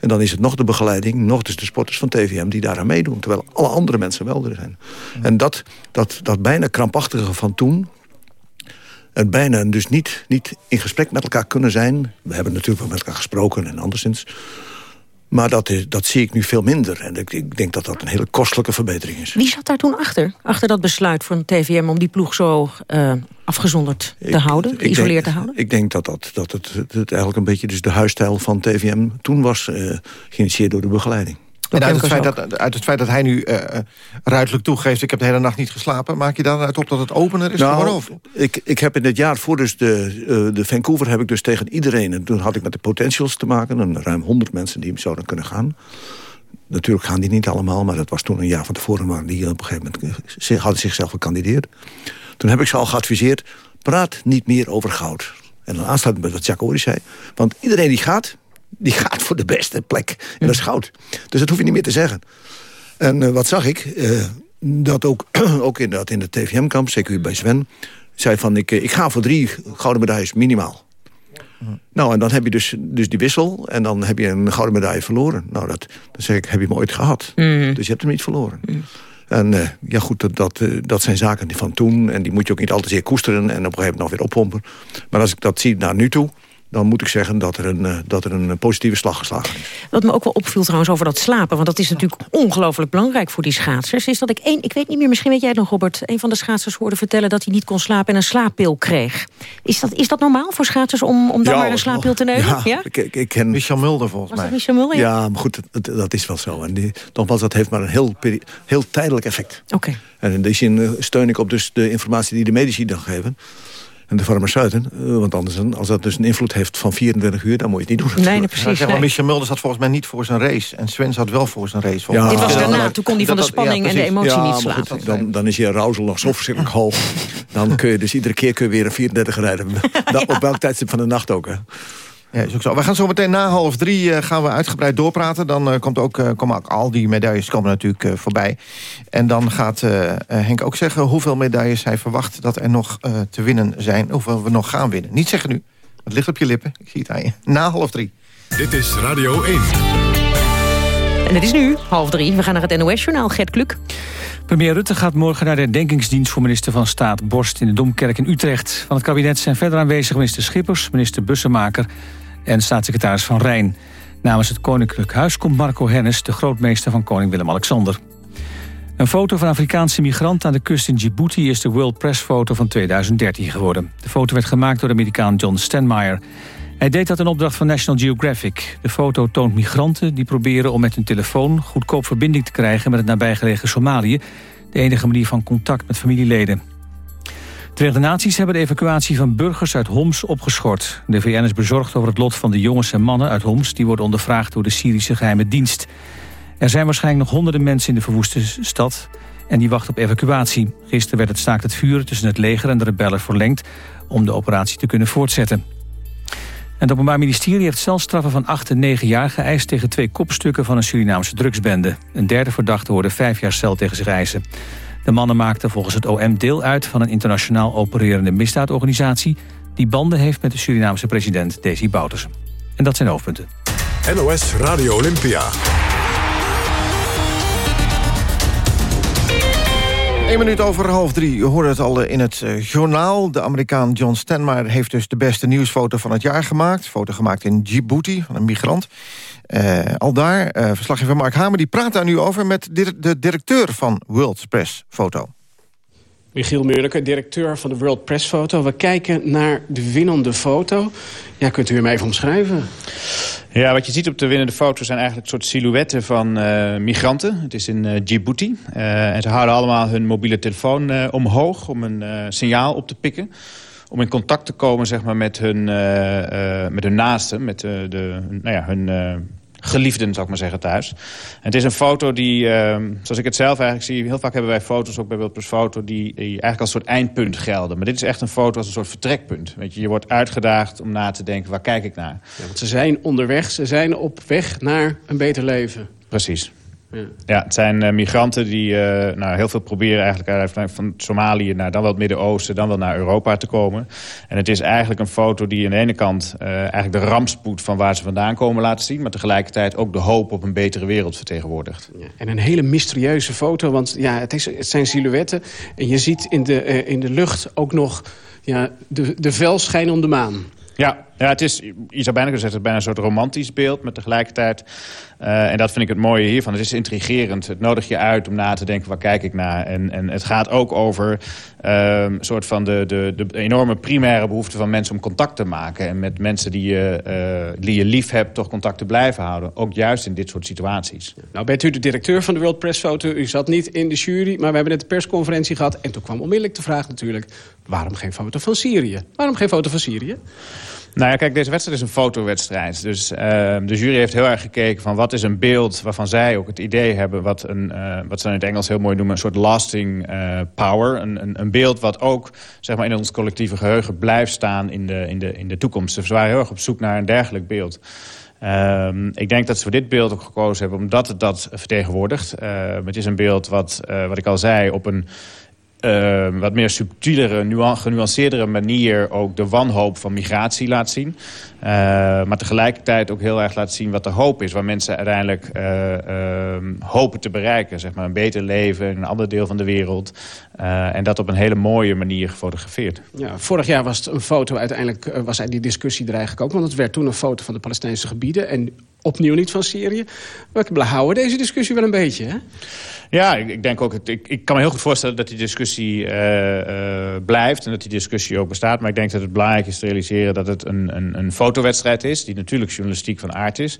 En dan is het nog de begeleiding, nog dus de sporters van TVM... die daaraan meedoen, terwijl alle andere mensen wel er zijn. Mm. En dat, dat, dat bijna krampachtige van toen het bijna dus niet, niet in gesprek met elkaar kunnen zijn. We hebben natuurlijk wel met elkaar gesproken en anderszins. Maar dat, is, dat zie ik nu veel minder. En ik, ik, denk dat dat een hele kostelijke verbetering is. Wie zat daar toen achter? Achter dat besluit van TVM om die ploeg zo uh, afgezonderd te ik, houden? Geïsoleerd te houden? Ik denk dat, dat, dat het, het, eigenlijk een beetje dus de huisstijl van TVM toen was... Uh, geïnitieerd door de begeleiding. En uit het, feit dat, uit het feit dat hij nu uh, ruidelijk toegeeft... ik heb de hele nacht niet geslapen... maak je daaruit op dat het opener is nou? Ik, ik heb in het jaar voor dus de, uh, de Vancouver... heb ik dus tegen iedereen... en toen had ik met de potentials te maken... een ruim 100 mensen die zouden kunnen gaan. Natuurlijk gaan die niet allemaal... maar dat was toen een jaar van tevoren... maar die op een gegeven moment hadden zichzelf gekandideerd. Toen heb ik ze al geadviseerd... praat niet meer over goud. En dan aansluitend met wat Jacques Ori zei... want iedereen die gaat die gaat voor de beste plek. En dat is goud. Dus dat hoef je niet meer te zeggen. En uh, wat zag ik? Uh, dat ook, (clears throat) ook inderdaad in de TVM-kamp, zeker bij Sven... zei van, ik, ik ga voor drie gouden medailles minimaal. Nou, en dan heb je dus, dus die wissel en dan heb je een gouden medaille verloren. Nou, dat, dan zeg ik, heb je hem ooit gehad. Mm. Dus je hebt hem niet verloren. Mm. En uh, ja goed, dat, dat, uh, dat zijn zaken van toen. En die moet je ook niet altijd zeer koesteren en op een gegeven moment nog weer oppompen. Maar als ik dat zie naar nu toe dan moet ik zeggen dat er, een, uh, dat er een positieve slag geslagen is. Wat me ook wel opviel trouwens over dat slapen... want dat is natuurlijk ongelooflijk belangrijk voor die schaatsers... is dat ik één, ik weet niet meer, misschien weet jij het nog Robert... een van de schaatsers hoorde vertellen dat hij niet kon slapen en een slaappil kreeg. Is dat, is dat normaal voor schaatsers om, om dan ja, maar een slaappil te nemen? Ja, ja? Ik, ik, ken... Michel Mulder volgens Was mij. Michel Mulder? Ja, ja maar goed, dat, dat is wel zo. En die, nogmaals, dat heeft maar een heel, heel tijdelijk effect. Oké. Okay. En in die zin steun ik op dus de informatie die de medici dan geven... en de farmaceuten. Uh, want anders, als dat dus een invloed heeft van 24 uur... dan moet je het niet doen. Nee, nee precies. Ja, Michel Mulder zat volgens mij niet voor zijn race. En Sven zat wel voor zijn race. Ja, Dit was daarna, toen kon hij van de spanning en de emotie niet slapen. dan, dan is je arousal nog zo verschrikkelijk hoog. dan kun je dus iedere keer kun je weer een 34 rijden. (laughs) op welk tijdstip van de nacht ook, hè. Ja, is ook zo. We gaan zo meteen na half drie uh, gaan we uitgebreid doorpraten. Dan uh, komt ook, uh, komen ook al die medailles komen natuurlijk voorbij. En dan gaat Henk ook zeggen hoeveel medailles hij verwacht... dat er nog te winnen zijn, hoeveel we nog gaan winnen. Niet zeggen nu, het ligt op je lippen. Ik zie het aan je. Na half drie. Dit is Radio 1. En het is nu half drie. We gaan naar het NOS-journaal. Gert Kluk. Premier Rutte gaat morgen naar de herdenkingsdienst voor minister van Staat Borst in de Domkerk in Utrecht. Van het kabinet zijn verder aanwezig minister Schippers, minister Bussemaker en staatssecretaris Van Rijn. Namens het Koninklijk Huis komt Marco Hennis, de grootmeester van koning Willem-Alexander. Een foto van Afrikaanse migranten aan de kust in Djibouti... is de World Press foto van 2013 geworden. De foto werd gemaakt door de Amerikaan John Stenmeyer. Hij deed dat in opdracht van National Geographic. De foto toont migranten die proberen om met hun telefoon... goedkoop verbinding te krijgen met het nabijgelegen Somalië... de enige manier van contact met familieleden. De Verenigde Naties hebben de evacuatie van burgers uit Homs opgeschort. De VN is bezorgd over het lot van de jongens en mannen uit Homs... die worden ondervraagd door de Syrische geheime dienst. Er zijn waarschijnlijk nog honderden mensen in de verwoeste stad... en die wachten op evacuatie. Gisteren werd het staakt het vuren tussen het leger en de rebellen verlengd... om de operatie te kunnen voortzetten. En het Openbaar Ministerie heeft celstraffen van 8 en 9 jaar geëist... tegen twee kopstukken van een Surinaamse drugsbende. Een derde verdachte hoorde vijf jaar cel tegen zich eisen. De mannen maakten volgens het OM deel uit van een internationaal opererende misdaadorganisatie... die banden heeft met de Surinaamse president Desi Bouterse. En dat zijn hoofdpunten. NOS Radio Olympia. 1 minuut over half drie. U hoorde het al in het uh, journaal. De Amerikaan John Stenmeyer heeft dus de beste nieuwsfoto van het jaar gemaakt. Foto gemaakt in Djibouti, van een migrant. Uh, al daar, uh, verslaggever Mark Hamer, die praat daar nu over... met de directeur van World Press Foto. Michiel Meurlijke, directeur van de World Press Foto. We kijken naar de winnende foto. Ja, kunt u hem even omschrijven? Ja, wat je ziet op de winnende foto zijn eigenlijk een soort silhouetten van uh, migranten. Het is in uh, Djibouti. Uh, en ze houden allemaal hun mobiele telefoon omhoog om een signaal op te pikken. Om in contact te komen zeg maar, met, hun, met hun naasten, met de, nou ja, hun geliefden, zou ik maar zeggen, thuis. Het is een foto die, uh, zoals ik het zelf eigenlijk zie... heel vaak hebben wij foto's, ook bij Wildplus Foto... Die, die eigenlijk als een soort eindpunt gelden. Maar dit is echt een foto als een soort vertrekpunt. Weet je, je wordt uitgedaagd om na te denken, waar kijk ik naar? Ja, want ze zijn onderweg, ze zijn op weg naar een beter leven. Precies. Ja. het zijn uh, migranten die uh, nou, heel veel proberen eigenlijk uh, van Somalië naar dan wel het Midden-Oosten, dan wel naar Europa te komen. En het is eigenlijk een foto die aan de ene kant eigenlijk de rampspoed van waar ze vandaan komen laten zien, maar tegelijkertijd ook de hoop op een betere wereld vertegenwoordigt. Ja, en een hele mysterieuze foto, want ja, het, is, het zijn silhouetten en je ziet in de, in de lucht ook nog ja, de, de vel schijnen om de maan. Ja, ja, het is, je zou bijna zeggen, het bijna een soort romantisch beeld... maar tegelijkertijd, uh, en dat vind ik het mooie hiervan... het is intrigerend, het nodigt je uit om na te denken... waar kijk ik naar? En, en het gaat ook over uh, soort van de, de, de enorme primaire behoefte van mensen... om contact te maken en met mensen die je, uh, die je lief hebt... toch contact te blijven houden, ook juist in dit soort situaties. Nou bent u de directeur van de World Press Foto. U zat niet in de jury, maar we hebben net de persconferentie gehad... en toen kwam onmiddellijk de vraag natuurlijk... waarom geen foto van Syrië? Waarom geen foto van Syrië? Nou ja, kijk, deze wedstrijd is een fotowedstrijd. Dus uh, de jury heeft heel erg gekeken van wat is een beeld... waarvan zij ook het idee hebben, wat, een, uh, wat ze in het Engels heel mooi noemen... een soort lasting uh, power. Een, een, een, beeld wat ook zeg maar, in ons collectieve geheugen blijft staan in de, in de, in de toekomst. Dus we waren heel erg op zoek naar een dergelijk beeld. Uh, ik denk dat ze voor dit beeld ook gekozen hebben omdat het dat vertegenwoordigt. Uh, het is een beeld wat, uh, wat ik al zei, op een uh, wat meer subtielere, genuanceerdere manier ook de wanhoop van migratie laat zien. Uh, maar tegelijkertijd ook heel erg laat zien wat de hoop is. Waar mensen uiteindelijk uh, hopen te bereiken. Zeg maar een beter leven in een ander deel van de wereld. en dat op een hele mooie manier gefotografeerd. Ja, vorig jaar was het een foto, uiteindelijk was die discussie er eigenlijk ook. Want het werd toen een foto van de Palestijnse gebieden. En opnieuw niet van Syrië. We houden deze discussie wel een beetje, hè? Ja, ik, ik, denk ook, ik, ik kan me heel goed voorstellen dat die discussie uh, uh, blijft... en dat die discussie ook bestaat. Maar ik denk dat het belangrijk is te realiseren dat het een, een, een fotowedstrijd is... die natuurlijk journalistiek van aard is.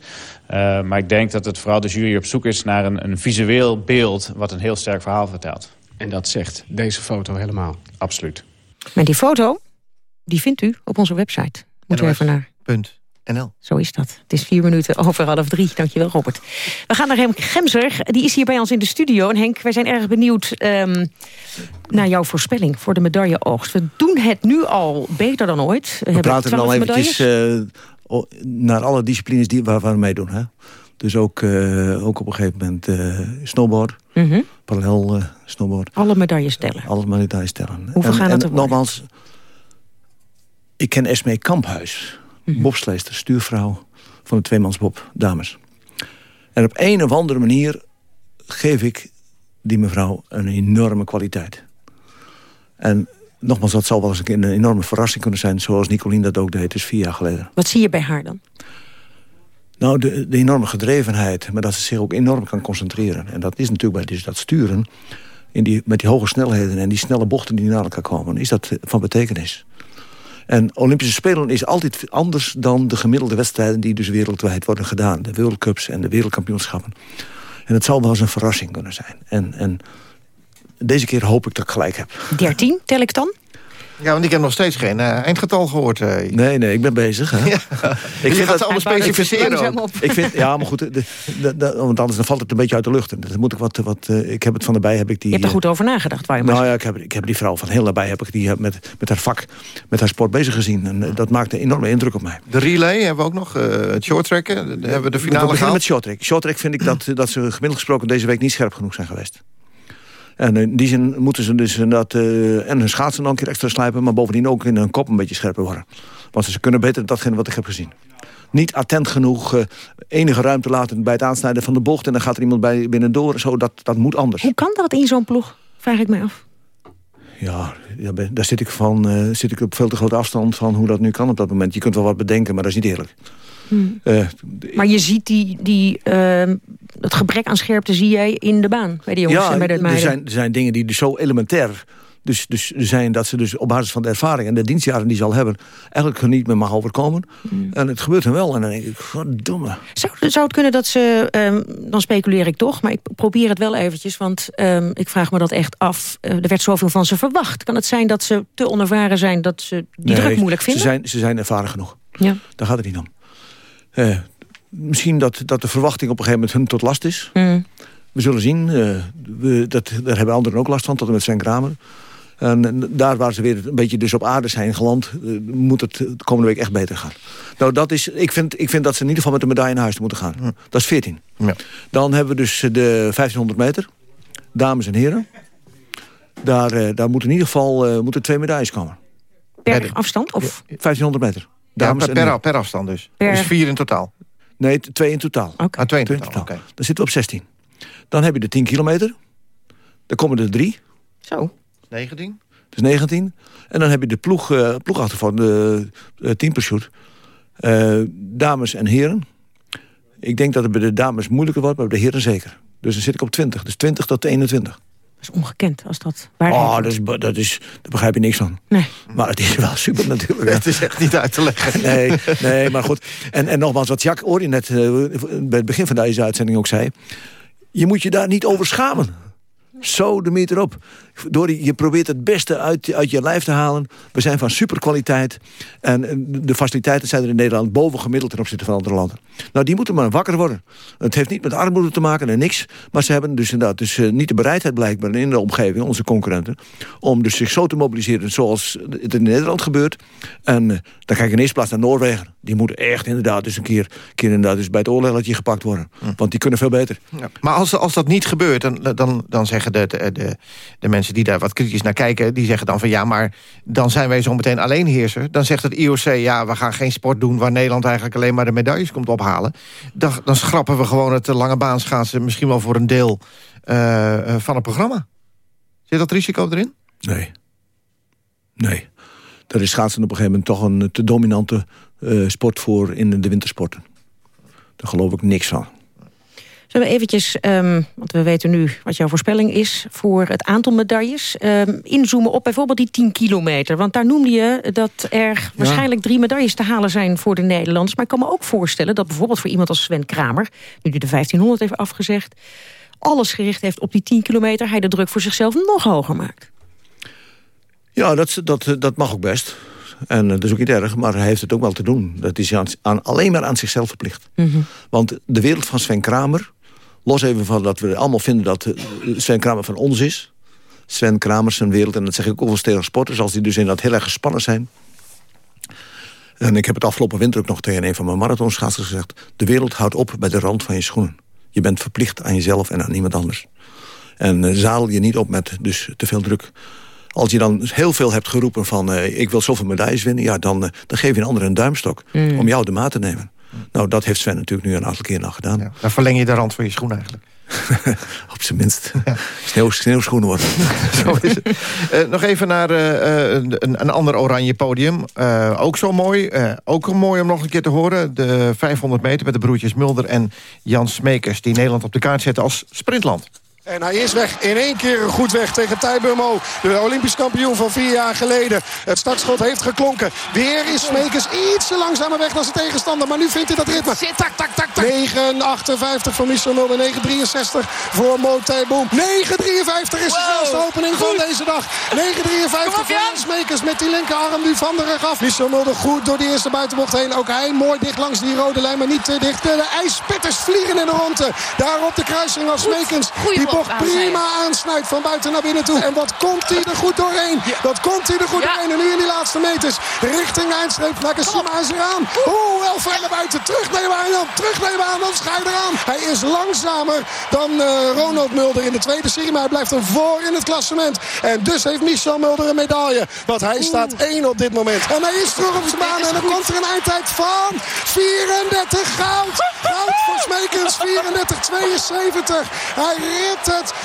Uh, maar ik denk dat het vooral de jury op zoek is naar een, een visueel beeld... wat een heel sterk verhaal vertelt. En dat zegt deze foto helemaal? Absoluut. Met die foto die vindt u op onze website. Moet u even naar... NL. Zo is dat. Het is vier minuten over half drie. Dankjewel, Robert. We gaan naar Henk Gemser. Die is hier bij ons in de studio. En Henk, wij zijn erg benieuwd ehm, naar jouw voorspelling voor de medailleoogst. We doen het nu al beter dan ooit. We, We praten dan 12 eventjes eh, naar alle disciplines die, waar we meedoen. Hè? Dus ook, eh, ook op een gegeven moment eh, snowboard, Mhm. parallel snowboard. Alle medailles tellen. Alles medailles tellen. Hoeveel gaan en, het en er worden? nogmaals, ik ken Esmee Kamphuis, Mhm. bobsleester, stuurvrouw van de tweemansbob, dames. En op een of andere manier geef ik die mevrouw een enorme kwaliteit. En nogmaals, dat zal wel eens een, enorme verrassing kunnen zijn... zoals Nicolien dat ook deed, dus vier jaar geleden. Wat zie je bij haar dan? Nou, de, de enorme gedrevenheid, maar dat ze zich ook enorm kan concentreren. En dat is natuurlijk bij dus dat sturen, in die, met die hoge snelheden... en die snelle bochten die naar elkaar komen, is dat van betekenis. En Olympische Spelen is altijd anders dan de gemiddelde wedstrijden... die dus wereldwijd worden gedaan. De World Cups en de wereldkampioenschappen. En het zal wel eens een verrassing kunnen zijn. En, en deze keer hoop ik dat ik gelijk heb. 13, tel ik dan? Ja, want ik heb nog steeds geen eh, eindgetal gehoord. eh. Nee, nee, ik ben bezig. Hè? Je (laughs) gaat het allemaal specificeren. Ik vind, ja, maar goed, de, de- de- want anders dan valt het een beetje uit de lucht. En Dan moet ik wat, wat eh, ik heb het van nabij, heb ik die... Je hebt er goed over nagedacht, waar je nou ja, ik heb, ik heb die vrouw van heel nabij, heb ik die met, met haar vak, met haar sport bezig gezien. En dat maakte een enorme indruk op mij. De relay hebben we ook nog. eh, het shorttracken. Hebben we de we finale beginnen gehaald. met shorttrack. Shorttrack vind ik dat, dat ze gemiddeld gesproken deze week niet scherp genoeg zijn geweest. En in die zin moeten ze dus dat, eh, en hun schaatsen nog een keer extra slijpen... maar bovendien ook in hun kop een beetje scherper worden. Want ze kunnen beter datgene wat ik heb gezien. Niet attent genoeg, eh, enige ruimte laten bij het aansnijden van de bocht... en dan gaat er iemand bij binnendoor. Zo, dat, dat moet anders. Hoe kan dat in zo'n ploeg? Vraag ik mij af. Ja, daar zit ik, van, eh, zit ik op veel te grote afstand van hoe dat nu kan op dat moment. Je kunt wel wat bedenken, maar dat is niet eerlijk. Hmm. Eh, Maar je ziet die, die, ehm, het gebrek aan scherpte zie jij in de baan. Bij de jongens ja, en bij de er meiden. zijn, er zijn dingen die dus zo elementair dus, dus zijn... dat ze dus op basis van de ervaring en de dienstjaren die ze al hebben... eigenlijk er niet meer mag overkomen. Hmm. En het gebeurt hem wel. En dan denk ik, goddomme. Zou, zou het kunnen dat ze, ehm, dan speculeer ik toch... maar ik probeer het wel eventjes, want ehm, ik vraag me dat echt af. Eh, er werd zoveel van ze verwacht. Kan het zijn dat ze te onervaren zijn... dat ze die Nee, druk moeilijk vinden? Ze zijn, ze zijn ervaren genoeg. Ja. Daar gaat het niet om. Eh, misschien dat, dat de verwachting op een gegeven moment hun tot last is. Hmm. We zullen zien. eh, we, dat, daar hebben anderen ook last van, tot en met Sven Kramer. En, daar waar ze weer een beetje dus op aarde zijn geland... eh, moet het de komende week echt beter gaan. Nou, dat is, ik, vind, ik vind dat ze in ieder geval met de medaille naar huis moeten gaan. Dat is 14. Ja. Dan hebben we dus de 1500 meter. Dames en heren. Daar, daar moeten in ieder geval eh, moeten twee medailles komen. Per afstand? Of? 1500 meter. Ja, per, per, per afstand dus. Per- Dus vier in totaal. Nee, twee in totaal. Oké. Ah, twee in Twee in totaal. totaal. oké. Dan zitten we op 16. Dan heb je de 10 kilometer. Dan komen er drie. Zo. 19. Dus 19. En dan heb je de ploeg, eh ploegachterval, de uh, teampursuit. Eh dames en heren. Ik denk dat het bij de dames moeilijker wordt, maar bij de heren zeker. Dus dan zit ik op 20. Dus 20 tot 21. Dat is ongekend als dat waar Oh, dat is, dat is, daar begrijp je niks van. Nee. Maar het is wel super natuurlijk. (laughs) Het is echt niet uit te leggen. Nee, nee, maar goed. En, en nogmaals, wat Jacques Orie net eh, bij het begin van deze uitzending ook zei... je moet je daar niet over schamen. Zo de meter op. Door je probeert het beste uit, uit je lijf te halen. We zijn van superkwaliteit. En eh, de faciliteiten zijn er in Nederland bovengemiddeld ten opzichte van andere landen. Nou, die moeten maar wakker worden. Het heeft niet met armoede te maken en niks. Maar ze hebben dus inderdaad dus, eh, niet de bereidheid blijkbaar in de omgeving, onze concurrenten, om dus zich zo te mobiliseren zoals het in Nederland gebeurt. En eh, dan kijk ik in eerste plaats naar Noorwegen. Die moeten echt inderdaad dus een keer, keer inderdaad dus bij het oorlelletje gepakt worden. Want die kunnen veel beter. Ja. Maar als, als dat niet gebeurt, dan, dan, dan zeggen de, de, de, de mensen die daar wat kritisch naar kijken... die zeggen dan van ja, maar dan zijn wij zo meteen alleenheerser. Dan zegt het IOC, ja, we gaan geen sport doen... waar Nederland eigenlijk alleen maar de medailles komt ophalen. Dan, dan schrappen we gewoon het lange baanschaatsen... misschien wel voor een deel eh, eh, van het programma. Zit dat risico erin? Nee. Nee. Daar is schaatsen op een gegeven moment toch een te dominante eh, sport voor in de wintersporten. Daar geloof ik niks van. Zullen we eventjes, um, want we weten nu wat jouw voorspelling is... voor het aantal medailles, um, inzoomen op bijvoorbeeld die 10 kilometer. Want daar noemde je dat er waarschijnlijk drie medailles te halen zijn voor de Nederlanders. Maar ik kan me ook voorstellen dat bijvoorbeeld voor iemand als Sven Kramer... nu die de 1500 heeft afgezegd... alles gericht heeft op die 10 kilometer... hij de druk voor zichzelf nog hoger maakt. Ja, dat, dat, dat mag ook best. En dat is ook niet erg, maar hij heeft het ook wel te doen. Dat is aan, aan, alleen maar aan zichzelf verplicht. Mhm. Want de wereld van Sven Kramer... los even van dat we allemaal vinden dat eh, Sven Kramer van ons is... Sven Kramer zijn wereld, en dat zeg ik ook wel eens tegen sporters... als die dus inderdaad heel erg gespannen zijn... En ik heb het afgelopen winter ook nog tegen een van mijn marathonschaatsers gezegd... de wereld houdt op bij de rand van je schoenen. Je bent verplicht aan jezelf en aan niemand anders. En uh, zaal je niet op met dus te veel druk. Als je dan heel veel hebt geroepen van... Uh, ik wil zoveel medailles winnen... Ja, dan, uh, dan geef je een ander een duimstok Mm. om jou de maat te nemen. Nou, dat heeft Sven natuurlijk nu een aantal keer nog gedaan. Dan verleng je de rand van je schoen eigenlijk. (laughs) Op zijn minst. Sneeuw, sneeuwschoenen worden. (laughs) Zo is het. Eh, nog even naar eh, eh, een, een ander oranje podium. Ook zo mooi. Ook mooi om nog een keer te horen. De 500 meter met de broertjes Mulder en Jan Smekers... die Nederland op de kaart zetten als sprintland. En hij is weg. In één keer goed weg tegen Thij Bummo. De Olympisch kampioen van vier jaar geleden. Het startschot heeft geklonken. Weer is Smekers iets langzamer weg dan zijn tegenstander. Maar nu vindt hij dat ritme. Tak, tak, tak, tak. 9,58 voor Michel Mulder. 9,63 voor Mo Boom. 9,53 is de snelste opening van deze dag. 9,53 voor Smekers met die linkerarm nu van de rug af. Michel Mulder goed door die eerste buitenbocht heen. Ook hij mooi dicht langs die rode lijn, maar niet te dicht. De ijspitters vliegen in de ronde. Daar op de kruising als Smekers. Prima aansnijdt van buiten naar binnen toe. En wat komt hij er goed doorheen? Dat komt hij er goed doorheen. En nu in die laatste meters richting de eindstreep. Nakashima is eraan. Oeh, wel ver naar buiten. Terugnemen aan Jan. Terugnemen aan, dan je eraan. Hij is langzamer dan uh, Ronald Mulder in de tweede serie. Maar hij blijft hem voor in het klassement. En dus heeft Michel Mulder een medaille. Want hij staat één op dit moment. En hij is terug op zijn baan. En dan komt er een eindtijd van 34 goud. Goud voor Smekens. 34-72. Hij rit het. 34-72.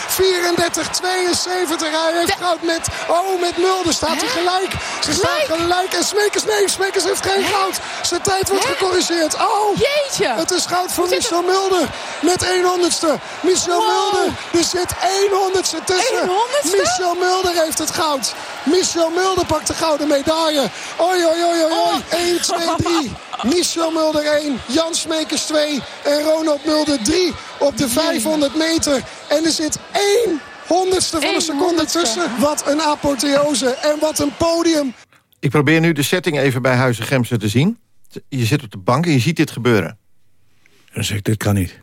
Hij heeft goud met... Oh, met Mulder staat hij gelijk. Ze staan gelijk. En Smekens, nee, Smekens heeft geen goud. Zijn tijd wordt gecorrigeerd. Oh, Jeetje. het is goud voor Michel Mulder. Met 100ste. Michel Mulder. Er zit 100ste tussen. 100ste? Michel Mulder heeft het goud. Michel Mulder pakt de gouden medaille. Oi, oi, oi, oi, oi. 1, 2, 3. Michel Mulder 1, Jan Smekers 2 en Ronald Mulder 3 op de 500 meter. En er zit 1 honderdste van een seconde tussen. Wat een apotheose en wat een podium. Ik probeer nu de setting even bij Huizen Gemsen te zien. Je zit op de bank en je ziet dit gebeuren. Dan zeg ik, dit kan niet.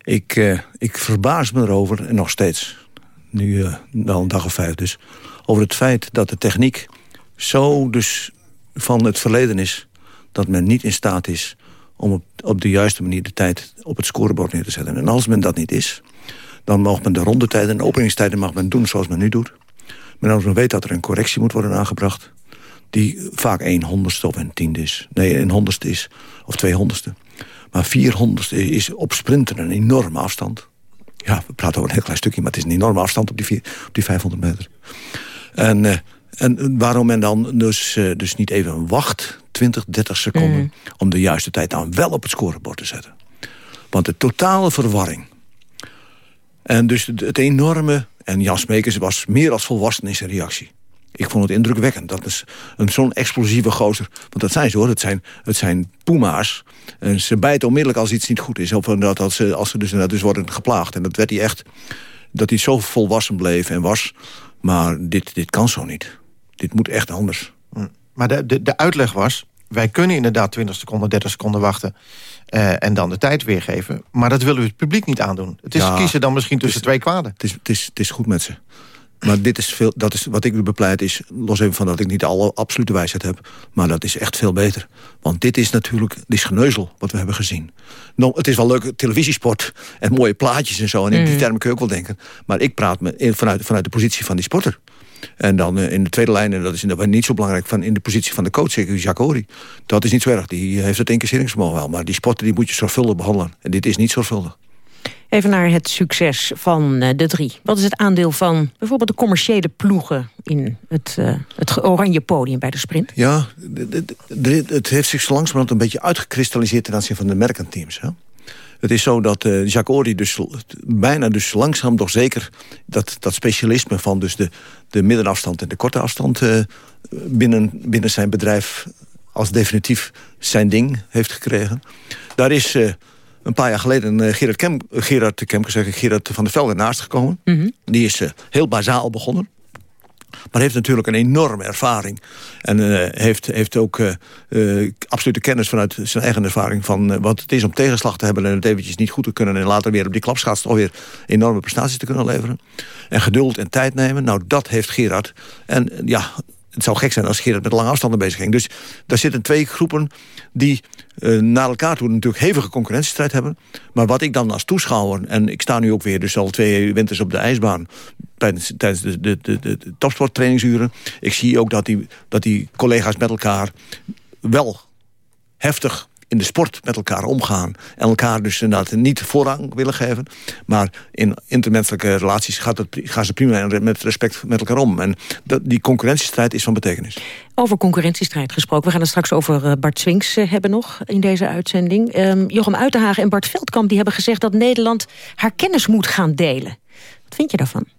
Ik, uh, ik verbaas me erover, en nog steeds, nu uh, wel een dag of vijf dus... over het feit dat de techniek zo dus van het verleden is... dat men niet in staat is om op, op de juiste manier de tijd op het scorebord neer te zetten. En als men dat niet is, dan mag men de rondetijden en de openingstijden mag men doen zoals men nu doet. Maar als men weet dat er een correctie moet worden aangebracht... die vaak een honderdste of een tiende is. Nee, een honderdste is, of twee honderdste. Maar vier honderdste is op sprinten een enorme afstand. Ja, we praten over een heel klein stukje... maar het is een enorme afstand op die, vier, op die 500 meter. En, uh, en waarom men dan dus, uh, dus niet even wacht... 20, 30 seconden... Mm. om de juiste tijd dan wel op het scorebord te zetten. Want de totale verwarring... en dus het, enorme... en Jan Smekers was meer als volwassen in zijn reactie. Ik vond het indrukwekkend. Dat is een zo'n explosieve gozer. Want dat zijn ze hoor. Het zijn, het zijn puma's. En ze bijten onmiddellijk als iets niet goed is. Of dat als ze, als ze dus, dus worden geplaagd. En dat werd hij echt... Dat hij zo volwassen bleef en was. Maar dit, dit kan zo niet. Dit moet echt anders. Maar de, de, de uitleg was... wij kunnen inderdaad 20 seconden, 30 seconden wachten... Uh, en dan de tijd weergeven. Maar dat willen we het publiek niet aandoen. Het is ja, kiezen dan misschien tussen is, twee kwaden. Het is, het, is, het is goed met ze. Maar dit is veel, dat is wat ik bepleit is... los even van dat ik niet alle absolute wijsheid heb... maar dat is echt veel beter. Want dit is natuurlijk dit is geneuzel wat we hebben gezien. Nou, het is wel leuk televisiesport en mooie plaatjes en zo... en in die termen kun je ook wel denken. Maar ik praat me in, vanuit, vanuit de positie van die sporter. En dan uh, in de tweede lijn, en dat is niet zo belangrijk... Van in de positie van de coach, zeker Jacques Ori. Dat is niet zo erg, die heeft het incasseringsvermogen wel. Maar die sporter die moet je zorgvuldig behandelen. En dit is niet zorgvuldig. Even naar het succes van uh, de drie. Wat is het aandeel van bijvoorbeeld de commerciële ploegen... in het, uh, het oranje podium bij de sprint? Ja, het heeft zich zo langzamerhand een beetje uitgekristalliseerd... ten aanzien van de merkenteams. Hè? Het is zo dat uh, Jacques Ory dus bijna dus langzaam doch zeker... dat, dat specialisme van dus de, de middenafstand en de korte afstand... Uh, binnen, binnen zijn bedrijf als definitief zijn ding heeft gekregen. Daar is uh, een paar jaar geleden Gerard, Kem, Gerard Kemke, zeg ik, Gerard van der Velde naast gekomen. Mhm. Die is heel bazaal begonnen. Maar heeft natuurlijk een enorme ervaring. En uh, heeft, heeft ook uh, absolute kennis vanuit zijn eigen ervaring... van wat het is om tegenslag te hebben en het eventjes niet goed te kunnen... en later weer op die klapschaats toch weer enorme prestaties te kunnen leveren. En geduld en tijd nemen. Nou, dat heeft Gerard. En ja, het zou gek zijn als Gerard met lange afstanden bezig ging. Dus daar zitten twee groepen die uh, naar elkaar toe natuurlijk hevige concurrentiestrijd hebben. Maar wat ik dan als toeschouwer, en ik sta nu ook weer dus al twee winters op de ijsbaan... tijdens, tijdens de, de, de, de topsporttrainingsuren... ik zie ook dat die, dat die collega's met elkaar wel heftig in de sport met elkaar omgaan. En elkaar dus inderdaad niet voorrang willen geven. Maar in intermenselijke relaties gaat het, gaan ze prima met respect met elkaar om. En die concurrentiestrijd is van betekenis. Over concurrentiestrijd gesproken. We gaan het straks over eh, Bart Swinks eh, hebben nog in deze uitzending. Um, Jochem Uitenhagen en Bart Veldkamp die hebben gezegd... dat Nederland haar kennis moet gaan delen. Wat vind je daarvan?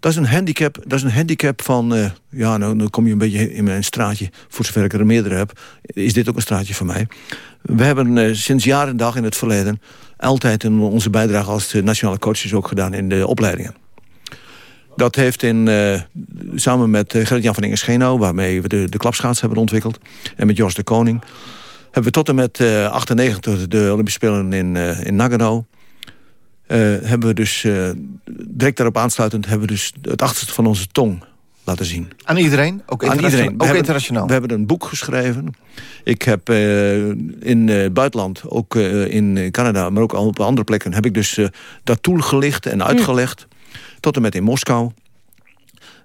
Dat is een handicap, dat is een handicap van... Uh, ja, nou, dan kom je een beetje in mijn straatje. Voor zover ik er meerdere heb, is dit ook een straatje voor mij. We hebben uh, sinds jaren en dag in het verleden... altijd in onze bijdrage als nationale coaches ook gedaan in de opleidingen. Dat heeft in, samen met Gerrit-Jan van Ingescheno... waarmee we de, de klapschaats hebben ontwikkeld... en met Jos de Koning... hebben we tot en met 98 de Olympische Spelen in, in Nagano... Uh, hebben we dus uh, direct daarop aansluitend... hebben we dus het achterste van onze tong laten zien. Aan iedereen? Ook, Aan iedereen. Ook we internationaal? We hebben een boek geschreven. Ik heb uh, in het buitenland, ook in Canada... maar ook op andere plekken... heb ik dus dat toegelicht en uitgelegd. Tot en met in Moskou.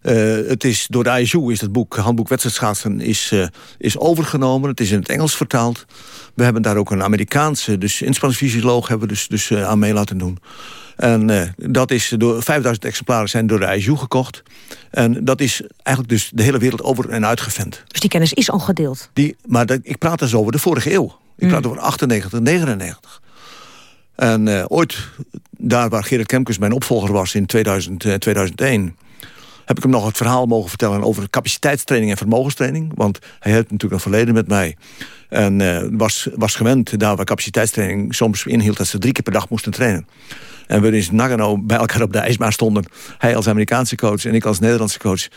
Het is door de ISU is het boek Handboek Wedstrijdschaatsen is, is overgenomen. Het is in het Engels vertaald. We hebben daar ook een Amerikaanse, dus inspanningsfysioloog... hebben we dus, dus uh, aan mee laten doen. En dat is door 5000 exemplaren zijn door de ISU gekocht. En dat is eigenlijk dus de hele wereld over en uitgevend. Dus die kennis is al gedeeld? Die, maar dat, ik praat dus over de vorige eeuw. Ik praat over 98, 99. En ooit, daar waar Gerrit Kemkes mijn opvolger was in 2000, 2001 heb ik hem nog het verhaal mogen vertellen over capaciteitstraining en vermogenstraining. Want hij heeft natuurlijk een verleden met mij. En uh, was, was gewend, daar waar capaciteitstraining soms inhield... dat ze drie keer per dag moesten trainen. En we in Nagano bij elkaar op de ijsbaan stonden. Hij als Amerikaanse coach en ik als Nederlandse coach.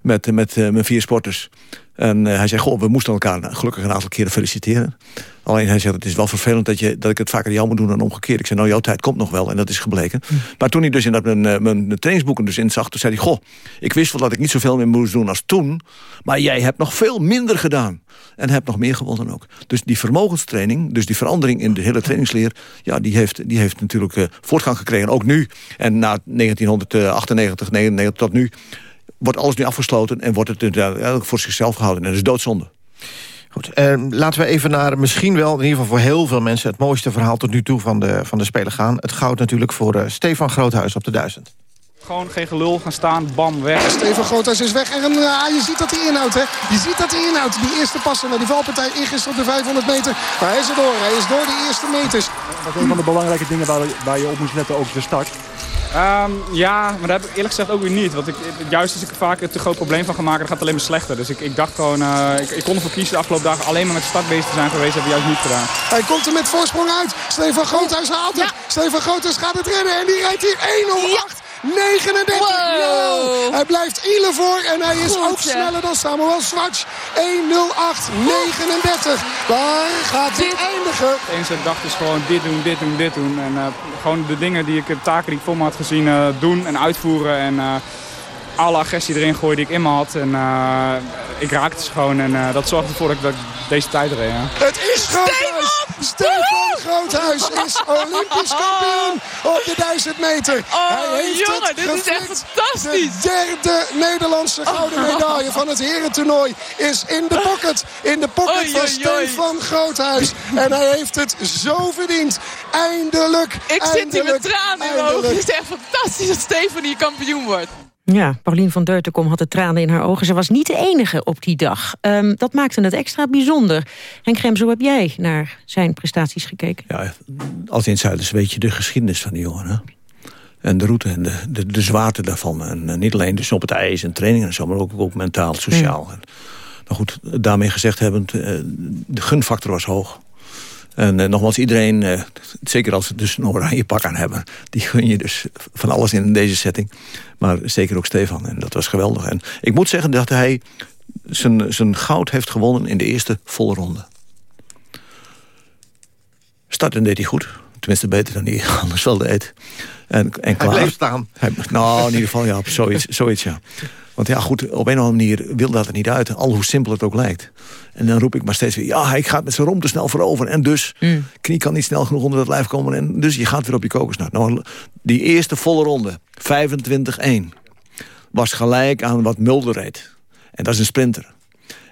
Met, met uh, mijn vier sporters. En uh, hij zei, goh, we moesten elkaar gelukkig een aantal keren feliciteren. Alleen hij zegt, het is wel vervelend dat, je, dat ik het vaker jou moet doen dan omgekeerd. Ik zei, nou, jouw tijd komt nog wel. En dat is gebleken. Hm. Maar toen hij dus inderdaad mijn, mijn trainingsboeken dus inzag... toen zei hij, goh, ik wist wel dat ik niet zoveel meer moest doen als toen... maar jij hebt nog veel minder gedaan. En hebt nog meer gewonnen ook. Dus die vermogenstraining, dus die verandering in de hele trainingsleer... ja, die heeft, die heeft natuurlijk uh, voortgang gekregen, ook nu. En na 1998, 99 tot nu wordt alles nu afgesloten... en wordt het eigenlijk voor zichzelf gehouden. En dat is doodzonde. Goed, eh, laten we even naar misschien wel, in ieder geval voor heel veel mensen... het mooiste verhaal tot nu toe van de, van de Spelen gaan. Het goud natuurlijk voor uh, Stefan Groothuis op de duizend. Gewoon geen gelul gaan staan, bam, weg. Stefan Groothuis is weg en uh, je ziet dat hij inhoudt. Hè? Je ziet dat hij inhoudt. Die eerste passen naar die valpartij ingisteren op de 500 meter. Maar hij is er door. Hij is door de eerste meters. Dat is een van de belangrijke dingen waar, waar je op moet letten, ook de start. Um, ja, maar dat heb ik eerlijk gezegd ook weer niet. Want ik, juist als ik er vaak een te groot probleem van ga maken, dan gaat het alleen maar slechter. Dus ik, ik dacht gewoon, uh, ik, ik, kon ervoor kiezen de afgelopen dagen alleen maar met de start bezig te zijn geweest. Dat heb ik juist niet gedaan. Hij komt er met voorsprong uit. Stefan Groothuis haalt het. Ja. Stefan Groothuis gaat het rennen en die rijdt hier 1-0-8. 39. Wow. Hij blijft Ielen voor en hij is Goed, ook sneller dan Samuel Swatch. 1.08.39. Waar gaat hij eindigen? Enige ik dacht is gewoon dit doen, dit doen, dit doen. En uh, gewoon de dingen die ik, de taken die ik voor me had gezien, uh, doen en uitvoeren. En uh, alle agressie erin gooien die ik in me had. En ik raakte ze gewoon en dat zorgde ervoor dat ik deze tijd reed. Ja. Het is Groothuis! Stefan Groothuis is (laughs) Olympisch kampioen op de 1000 meter. Oh, Hij heeft jongen, het dit is echt fantastisch. De derde Nederlandse gouden medaille van het herentoernooi is in de pocket. In de pocket oei, van oei, Stefan Groothuis. En hij heeft het zo verdiend. Eindelijk, Ik eindelijk, zit hier met tranen in mijn ogen. Het is echt fantastisch dat Stefan hier kampioen wordt. Ja, Paulien van Deutenkom had de tranen in haar ogen. Ze was niet de enige op die dag. Um, dat maakte het extra bijzonder. Henk Grems, hoe heb jij naar zijn prestaties gekeken? Ja, als insiders weet je de geschiedenis van die jongen. Hè? En de route en de, de, de zwaarte daarvan. En uh, niet alleen dus op het ijs en trainingen en zo... maar ook, ook mentaal, sociaal. Ja. En, nou goed, daarmee gezegd hebbend, uh, de gunfactor was hoog. En uh, nogmaals, iedereen, uh, zeker als ze dus een oranje pak aan hebben... die gun je dus van alles in deze setting. Maar zeker ook Stefan. En dat was geweldig. En ik moet zeggen dat hij zijn, zijn goud heeft gewonnen in de eerste volle ronde. Starten deed hij goed. Tenminste, beter dan hij (laughs) anders wel deed. En, en klaar. Hij bleef staan. Hij, nou, in ieder geval, ja, zoiets, zoiets ja. Want ja, goed, op een of andere manier wil dat er niet uit. Al hoe simpel het ook lijkt. En dan roep ik maar steeds weer... ja, hij gaat met zijn rom te snel voorover. En dus, mm. knie kan niet snel genoeg onder dat lijf komen. En dus je gaat weer op je kokosnat. Nou, die eerste volle ronde, 25-1... was gelijk aan wat Mulder reed. En dat is een sprinter.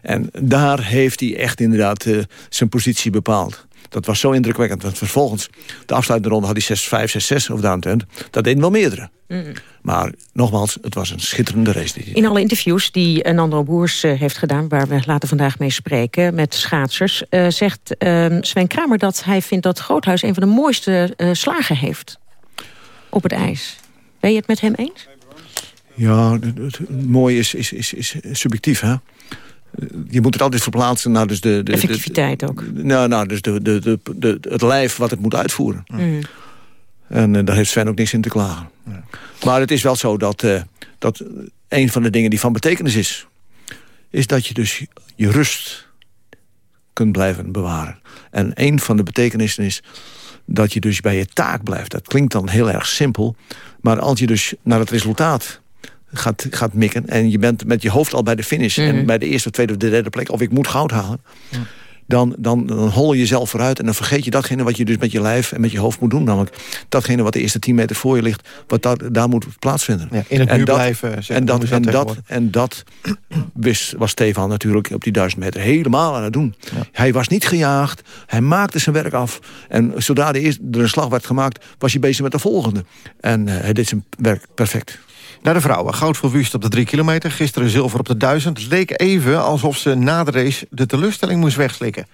En daar heeft hij echt inderdaad uh, zijn positie bepaald. Dat was zo indrukwekkend. Want vervolgens, de afsluitende ronde had hij 6-5, 6-6 of daaromtrent. Dat deden wel meerdere. Mm. Maar nogmaals, het was een schitterende race. Die... In alle interviews die Nandro Boers uh, heeft gedaan... waar we later vandaag mee spreken met schaatsers... Uh, zegt uh, Sven Kramer dat hij vindt dat Groothuis... een van de mooiste uh, slagen heeft op het ijs. Ben je het met hem eens? Ja, het, het mooie is, is, is, is subjectief, hè? Je moet het altijd verplaatsen naar dus de... de Effectiviteit ook. Nou, nou dus de, de, de, de, het lijf wat het moet uitvoeren. Mm. En uh, daar heeft Sven ook niks in te klagen. Ja. Maar het is wel zo dat, uh, dat een van de dingen die van betekenis is... is dat je dus je rust kunt blijven bewaren. En een van de betekenissen is dat je dus bij je taak blijft. Dat klinkt dan heel erg simpel. Maar als je dus naar het resultaat gaat, gaat mikken... en je bent met je hoofd al bij de finish... en Mhm. bij de eerste, tweede of de derde plek... of ik moet goud halen... Dan, dan, dan hol je jezelf vooruit en dan vergeet je datgene wat je dus met je lijf en met je hoofd moet doen. Namelijk datgene wat de eerste 10 meter voor je ligt, wat dat, daar moet plaatsvinden. Ja, in het en nu dat, blijven, En dat, en dat en dat wist, was Stefan natuurlijk op die duizend meter helemaal aan het doen. Hij was niet gejaagd, hij maakte zijn werk af. En zodra de eerste, er een slag werd gemaakt, was hij bezig met de volgende. En eh, hij deed zijn werk perfect. Naar de vrouwen. Goud voor Wust op de 3 kilometer. Gisteren zilver op de 1000. Het leek even alsof ze na de race de teleurstelling moest wegslikken.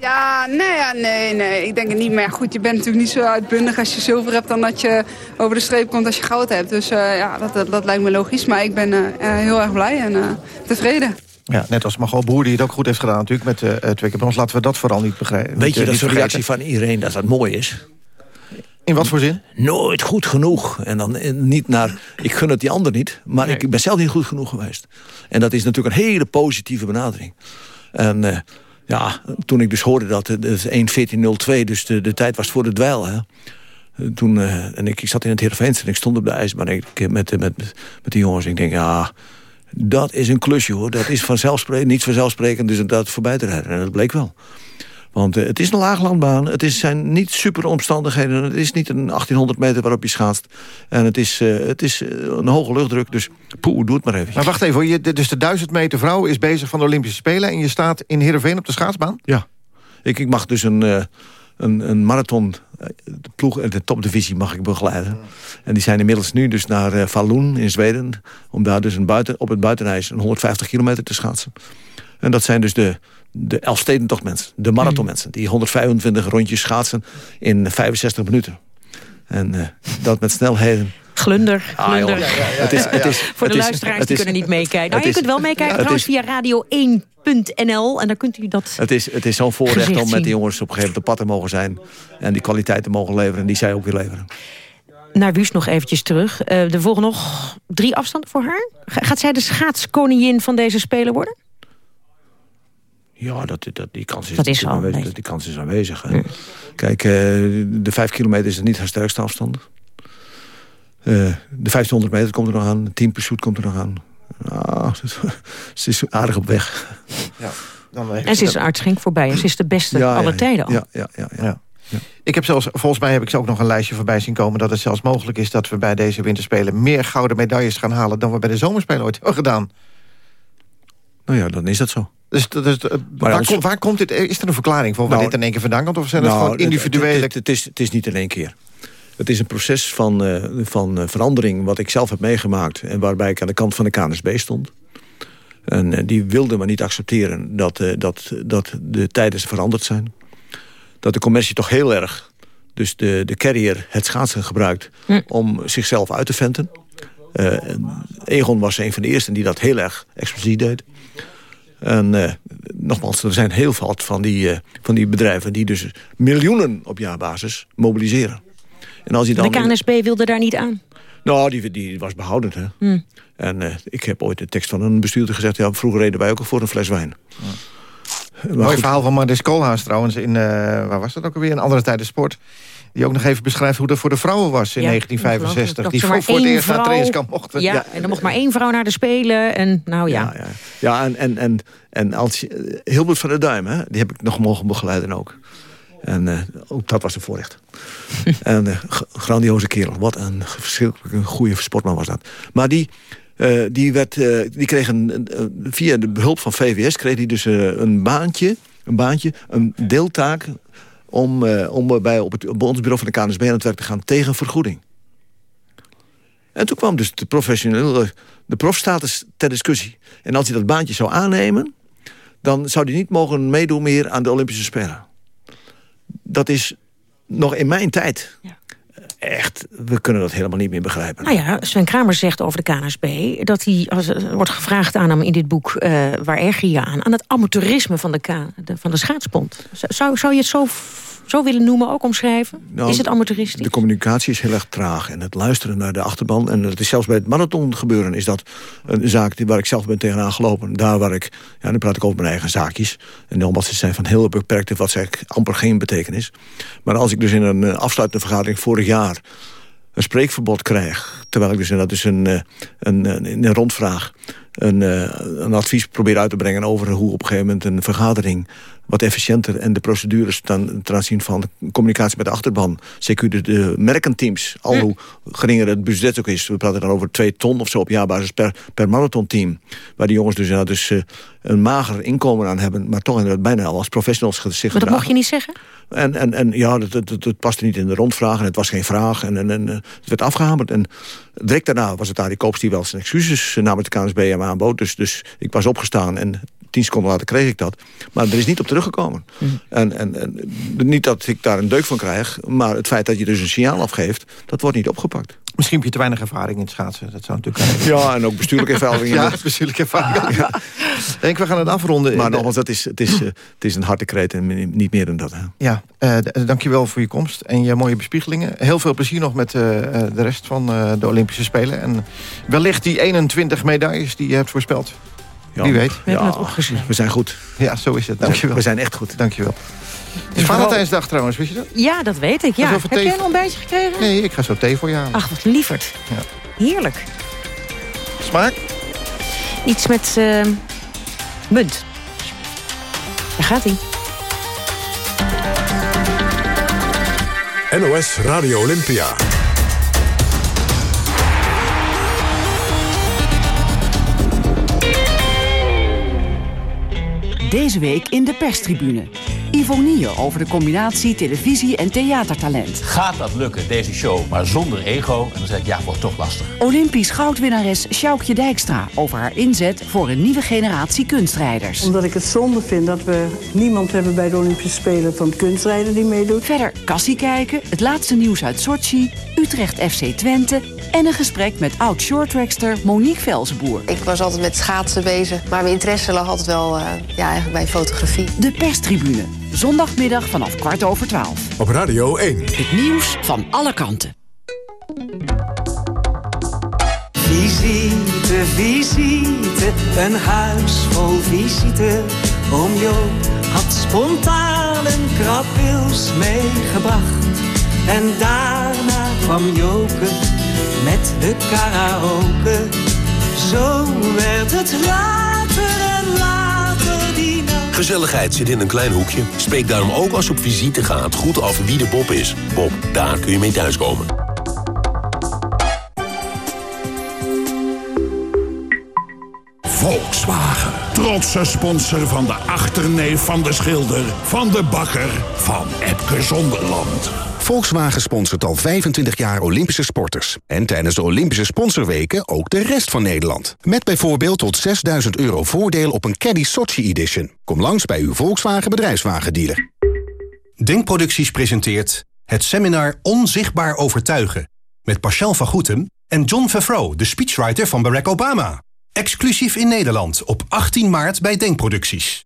Ja, nee, ja, nee, nee, ik denk het niet. Maar ja, goed, je bent natuurlijk niet zo uitbundig als je zilver hebt... dan dat je over de streep komt als je goud hebt. Dus eh, ja, dat, dat, dat lijkt me logisch. Maar ik ben eh, eh, heel erg blij en eh, tevreden. Ja, net als Margot Boer die het ook goed heeft gedaan natuurlijk met eh twee keer brons. Laten we dat vooral niet begrijpen. Weet je, dat is een niet reactie van iedereen dat dat mooi is. In wat voor zin? Nooit goed genoeg. En dan eh, niet naar, ik gun het die ander niet, maar ik ben zelf niet goed genoeg geweest. En dat is natuurlijk een hele positieve benadering. En eh, ja, toen ik dus hoorde dat het het 1.14.02, dus de, de tijd was voor de dweil. Hè. Eh, Toen, eh, en ik, ik zat in het Heerenveens en ik stond op de ijsbaan ik, ik, met, met, met, met die jongens. Ik denk, ja, dat is een klusje hoor. Dat is vanzelfsprekend, niet vanzelfsprekend dus dat voorbij te rijden. En dat bleek wel. Want eh, het is een laaglandbaan. Het is, zijn niet super omstandigheden. Het is niet een 1800 meter waarop je schaatst. En het is, eh, het is eh, een hoge luchtdruk. Dus poeh, doe het maar even. Maar wacht even, hoor. Je, dus de 1000 meter vrouw is bezig van de Olympische Spelen... en je staat in Heerenveen op de schaatsbaan? Ja. Ik, ik mag dus een, een, een marathon, de ploeg, de topdivisie mag ik begeleiden. En die zijn inmiddels nu dus naar Falun in Zweden... om daar dus een buiten, op het buitenijs een 150 kilometer te schaatsen. En dat zijn dus de, de Elfstedentochtmensen, de marathonmensen... die 125 rondjes schaatsen in 65 minuten. En eh, dat met snelheden... Glunder, Ah, glunder. Het is- het is- Voor het de is- luisteraars het die is- kunnen niet meekijken. Nou, je is- kunt wel meekijken het trouwens is- via radio1.nl. En dan kunt u dat... Het is, het is zo'n voorrecht om met die jongens op een gegeven moment op pad te mogen zijn. En die kwaliteiten mogen leveren. En die zij ook weer leveren. Naar Wust nog eventjes terug. Eh, er volgen nog drie afstanden voor haar. Ga- Gaat zij de schaatskoningin van deze Spelen worden? Ja, dat, dat, die kans is, Dat is al, aanwezig. nee. Die kans is aanwezig. hè. Kijk, eh, de vijf kilometer is niet haar sterkste afstand. Eh, de 1500 meter komt er nog aan. De team pursuit komt er nog aan. Ah, (laughs) ze is aardig op weg. Ja, dan En ze is een aartschenk voorbij. En ze is de beste Ja, aller ja, tijden al. Ja, ja, ja, ja. Ja. Ik heb zelfs, volgens mij heb ik ook nog een lijstje voorbij zien komen... dat het zelfs mogelijk is dat we bij deze winterspelen... meer gouden medailles gaan halen dan we bij de zomerspelen ooit hebben gedaan. Nou ja, dan is dat zo. Dus, eh, waar, als- komt, waar komt dit? Is er een verklaring voor waar Nou, dit in één keer vandaan komt? Of zijn het Nou, gewoon individuele... Het, het, het is, het is niet in één keer. Het is een proces van, eh, van eh, verandering wat ik zelf heb meegemaakt... en waarbij ik aan de kant van de KNSB stond. En die wilde maar niet accepteren dat, eh, dat, dat de tijden veranderd zijn. Dat de commercie toch heel erg, dus de, de carrier, het schaatsen gebruikt... om zichzelf uit te venten. Eh, Egon was een van de eersten die dat heel erg explosief deed. En eh, nogmaals, er zijn heel veel van die, eh, van die bedrijven... die dus miljoenen op jaarbasis mobiliseren. En als je dan... De KNSB wilde daar niet aan. Nou, die, die was behoudend, hè. Hmm. En eh, ik heb ooit de tekst van een bestuurder gezegd... ja, vroeger reden wij ook al voor een fles wijn. Een mooi verhaal van Mardes Koolhaas trouwens. In, eh, waar was dat ook alweer? In andere tijden sport. Die ook nog even beschrijft hoe dat voor de vrouwen was in Ja, 1965. ongelooflijk. Die voor, voor het eerst naar vrouw- trainingskamp mochten. Ja, en er mocht maar één vrouw naar de Spelen. En nou ja. Ja, ja en, en, en, en als Hilbert van der Duim, hè, die heb ik nog mogen begeleiden ook. En eh, ook dat was een voorrecht. (laughs) en eh, grandioze kerel. Wat een verschrikkelijk goede sportman was dat. Maar die, eh, die, werd, die kreeg een, via de behulp van VWS... kreeg hij dus een baantje, een baantje, een deeltaak... om, eh, om bij, op het bij ons bureau van de KNSB aan het werk te gaan tegen vergoeding. En toen kwam dus de professionele, de profstatus ter discussie. En als hij dat baantje zou aannemen... dan zou hij niet mogen meedoen meer aan de Olympische Spelen. Dat is nog in mijn tijd. Echt, we kunnen dat helemaal niet meer begrijpen. Nou ja, Sven Kramer zegt over de KNSB... dat hij, als er wordt gevraagd aan hem in dit boek... eh, waar erger je aan? Aan het amateurisme van de, K, de, van de schaatsbond. Zou, zou je het zo, zo willen noemen, ook omschrijven? Nou, is het amateuristisch? De communicatie is heel erg traag. En het luisteren naar de achterban. En het is zelfs bij het marathon gebeuren. Is dat een zaak die, waar ik zelf ben tegenaan gelopen. Daar waar ik, ja, nu praat ik over mijn eigen zaakjes. En nogmaals, ze zijn van heel beperkte, wat zeg ik, amper geen betekenis. Maar als ik dus in een eh, afsluitende vergadering vorig jaar een spreekverbod krijg... terwijl ik dus dus een, eh, een, een, een rondvraag een, eh, een advies probeer uit te brengen... over hoe op een gegeven moment een vergadering wat efficiënter... en de procedures ten, ten aanzien van de communicatie met de achterban... zeker de, de merkenteams, al hoe geringer het budget ook is... we praten dan over twee ton of zo op jaarbasis per, per marathonteam... waar die jongens dus, inderdaad dus eh, een mager inkomen aan hebben... maar toch inderdaad bijna al als professionals ge- zich Maar dat gedragen. mocht je niet zeggen? En, en, en ja, dat, dat, dat, dat paste niet in de rondvraag en het was geen vraag. En, en, en eh, het werd afgehamerd. En direct daarna was het Arie Koops die wel zijn excuses eh, namens de KNSB hem aanbood. Dus, dus ik was opgestaan en tien seconden later kreeg ik dat. Maar er is niet op teruggekomen. En, en, en niet dat ik daar een deuk van krijg, maar het feit dat je dus een signaal afgeeft, dat wordt niet opgepakt. Misschien heb je te weinig ervaring in het schaatsen. Dat zou natuurlijk... (laughs) Ja, en ook bestuurlijke ervaring. (laughs) Ja, bestuurlijke ervaring. (laughs) Ja. Denk, we gaan het afronden. Maar nogmaals, dat is, het, is, eh, het is een harde kreet en niet meer dan dat. Hè. Ja, d- dankjewel voor je komst en je mooie bespiegelingen. Heel veel plezier nog met de rest van de Olympische Spelen. En wellicht die 21 medailles die je hebt voorspeld. Ja, Wie weet. We hebben het opgeschreven. We zijn goed. Ja, zo is het. Dankjewel. We zijn echt goed. Dankjewel. Het is Valentijnsdag trouwens, weet je dat? Ja, dat weet ik. Ja. Heb thee- jij een ontbijtje gekregen? Nee, ik ga zo thee voor je halen. Ach, wat lieverd. Ja. Heerlijk. Smaak? Iets met eh, munt. Daar gaat hij. NOS Radio Olympia. Deze week in de perstribune. Ivonie over de combinatie televisie- en theatertalent. Gaat dat lukken, deze show, maar zonder ego? En dan zeg ik, ja, wordt toch lastig. Olympisch goudwinnares Sjoukje Dijkstra over haar inzet voor een nieuwe generatie kunstrijders. Omdat ik het zonde vind dat we niemand hebben bij de Olympische Spelen van kunstrijden die meedoet. Verder kassie kijken, het laatste nieuws uit Sochi, Utrecht FC Twente en een gesprek met oud shorttrackster Monique Velzenboer. Ik was altijd met schaatsen bezig, maar mijn interesse lag altijd wel eh, ja, eigenlijk bij fotografie. De perstribune, zondagmiddag vanaf kwart over twaalf. Op Radio 1. Het nieuws van alle kanten. Visite, visite, een huis vol visite. Oom Joop had spontaan een krabwils meegebracht. En daarna kwam Joke met de karaoke. Zo werd het later en later die nacht. Gezelligheid zit in een klein hoekje. Spreek daarom ook als je op visite gaat goed af wie de Bob is. Bob, daar kun je mee thuiskomen. Volkswagen. Trotse sponsor van de achterneef van de schilder... van de bakker van Epke Zonderland. Volkswagen sponsort al 25 jaar Olympische sporters. En tijdens de Olympische sponsorweken ook de rest van Nederland. Met bijvoorbeeld tot 6000 euro voordeel op een Caddy Sochi Edition. Kom langs bij uw Volkswagen bedrijfswagendealer. Denkproducties presenteert het seminar Onzichtbaar Overtuigen... met Pascal van Goetem en John Favreau, de speechwriter van Barack Obama. Exclusief in Nederland op 18 maart bij Denkproducties.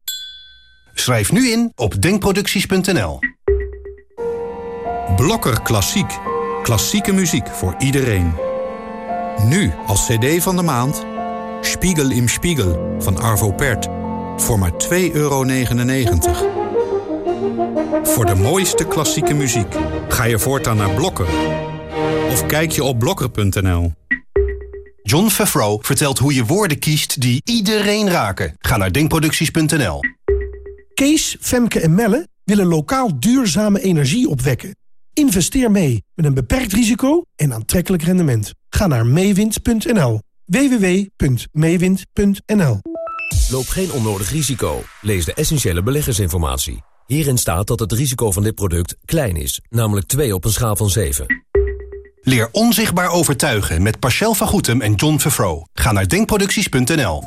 Schrijf nu in op denkproducties.nl. Blokker Klassiek. Klassieke muziek voor iedereen. Nu als cd van de maand... Spiegel im Spiegel van Arvo Pärt. Voor maar 2,99 euro. Voor de mooiste klassieke muziek ga je voortaan naar Blokker. Of kijk je op blokker.nl. John Favreau vertelt hoe je woorden kiest die iedereen raken. Ga naar denkproducties.nl. Kees, Femke en Melle willen lokaal duurzame energie opwekken. Investeer mee met een beperkt risico en aantrekkelijk rendement. Ga naar meewind.nl. www.meewind.nl Loop geen onnodig risico. Lees de essentiële beleggersinformatie. Hierin staat dat het risico van dit product klein is, namelijk 2 op een schaal van 7. Leer onzichtbaar overtuigen met Pascal van Goetem en John Vervro. Ga naar denkproducties.nl.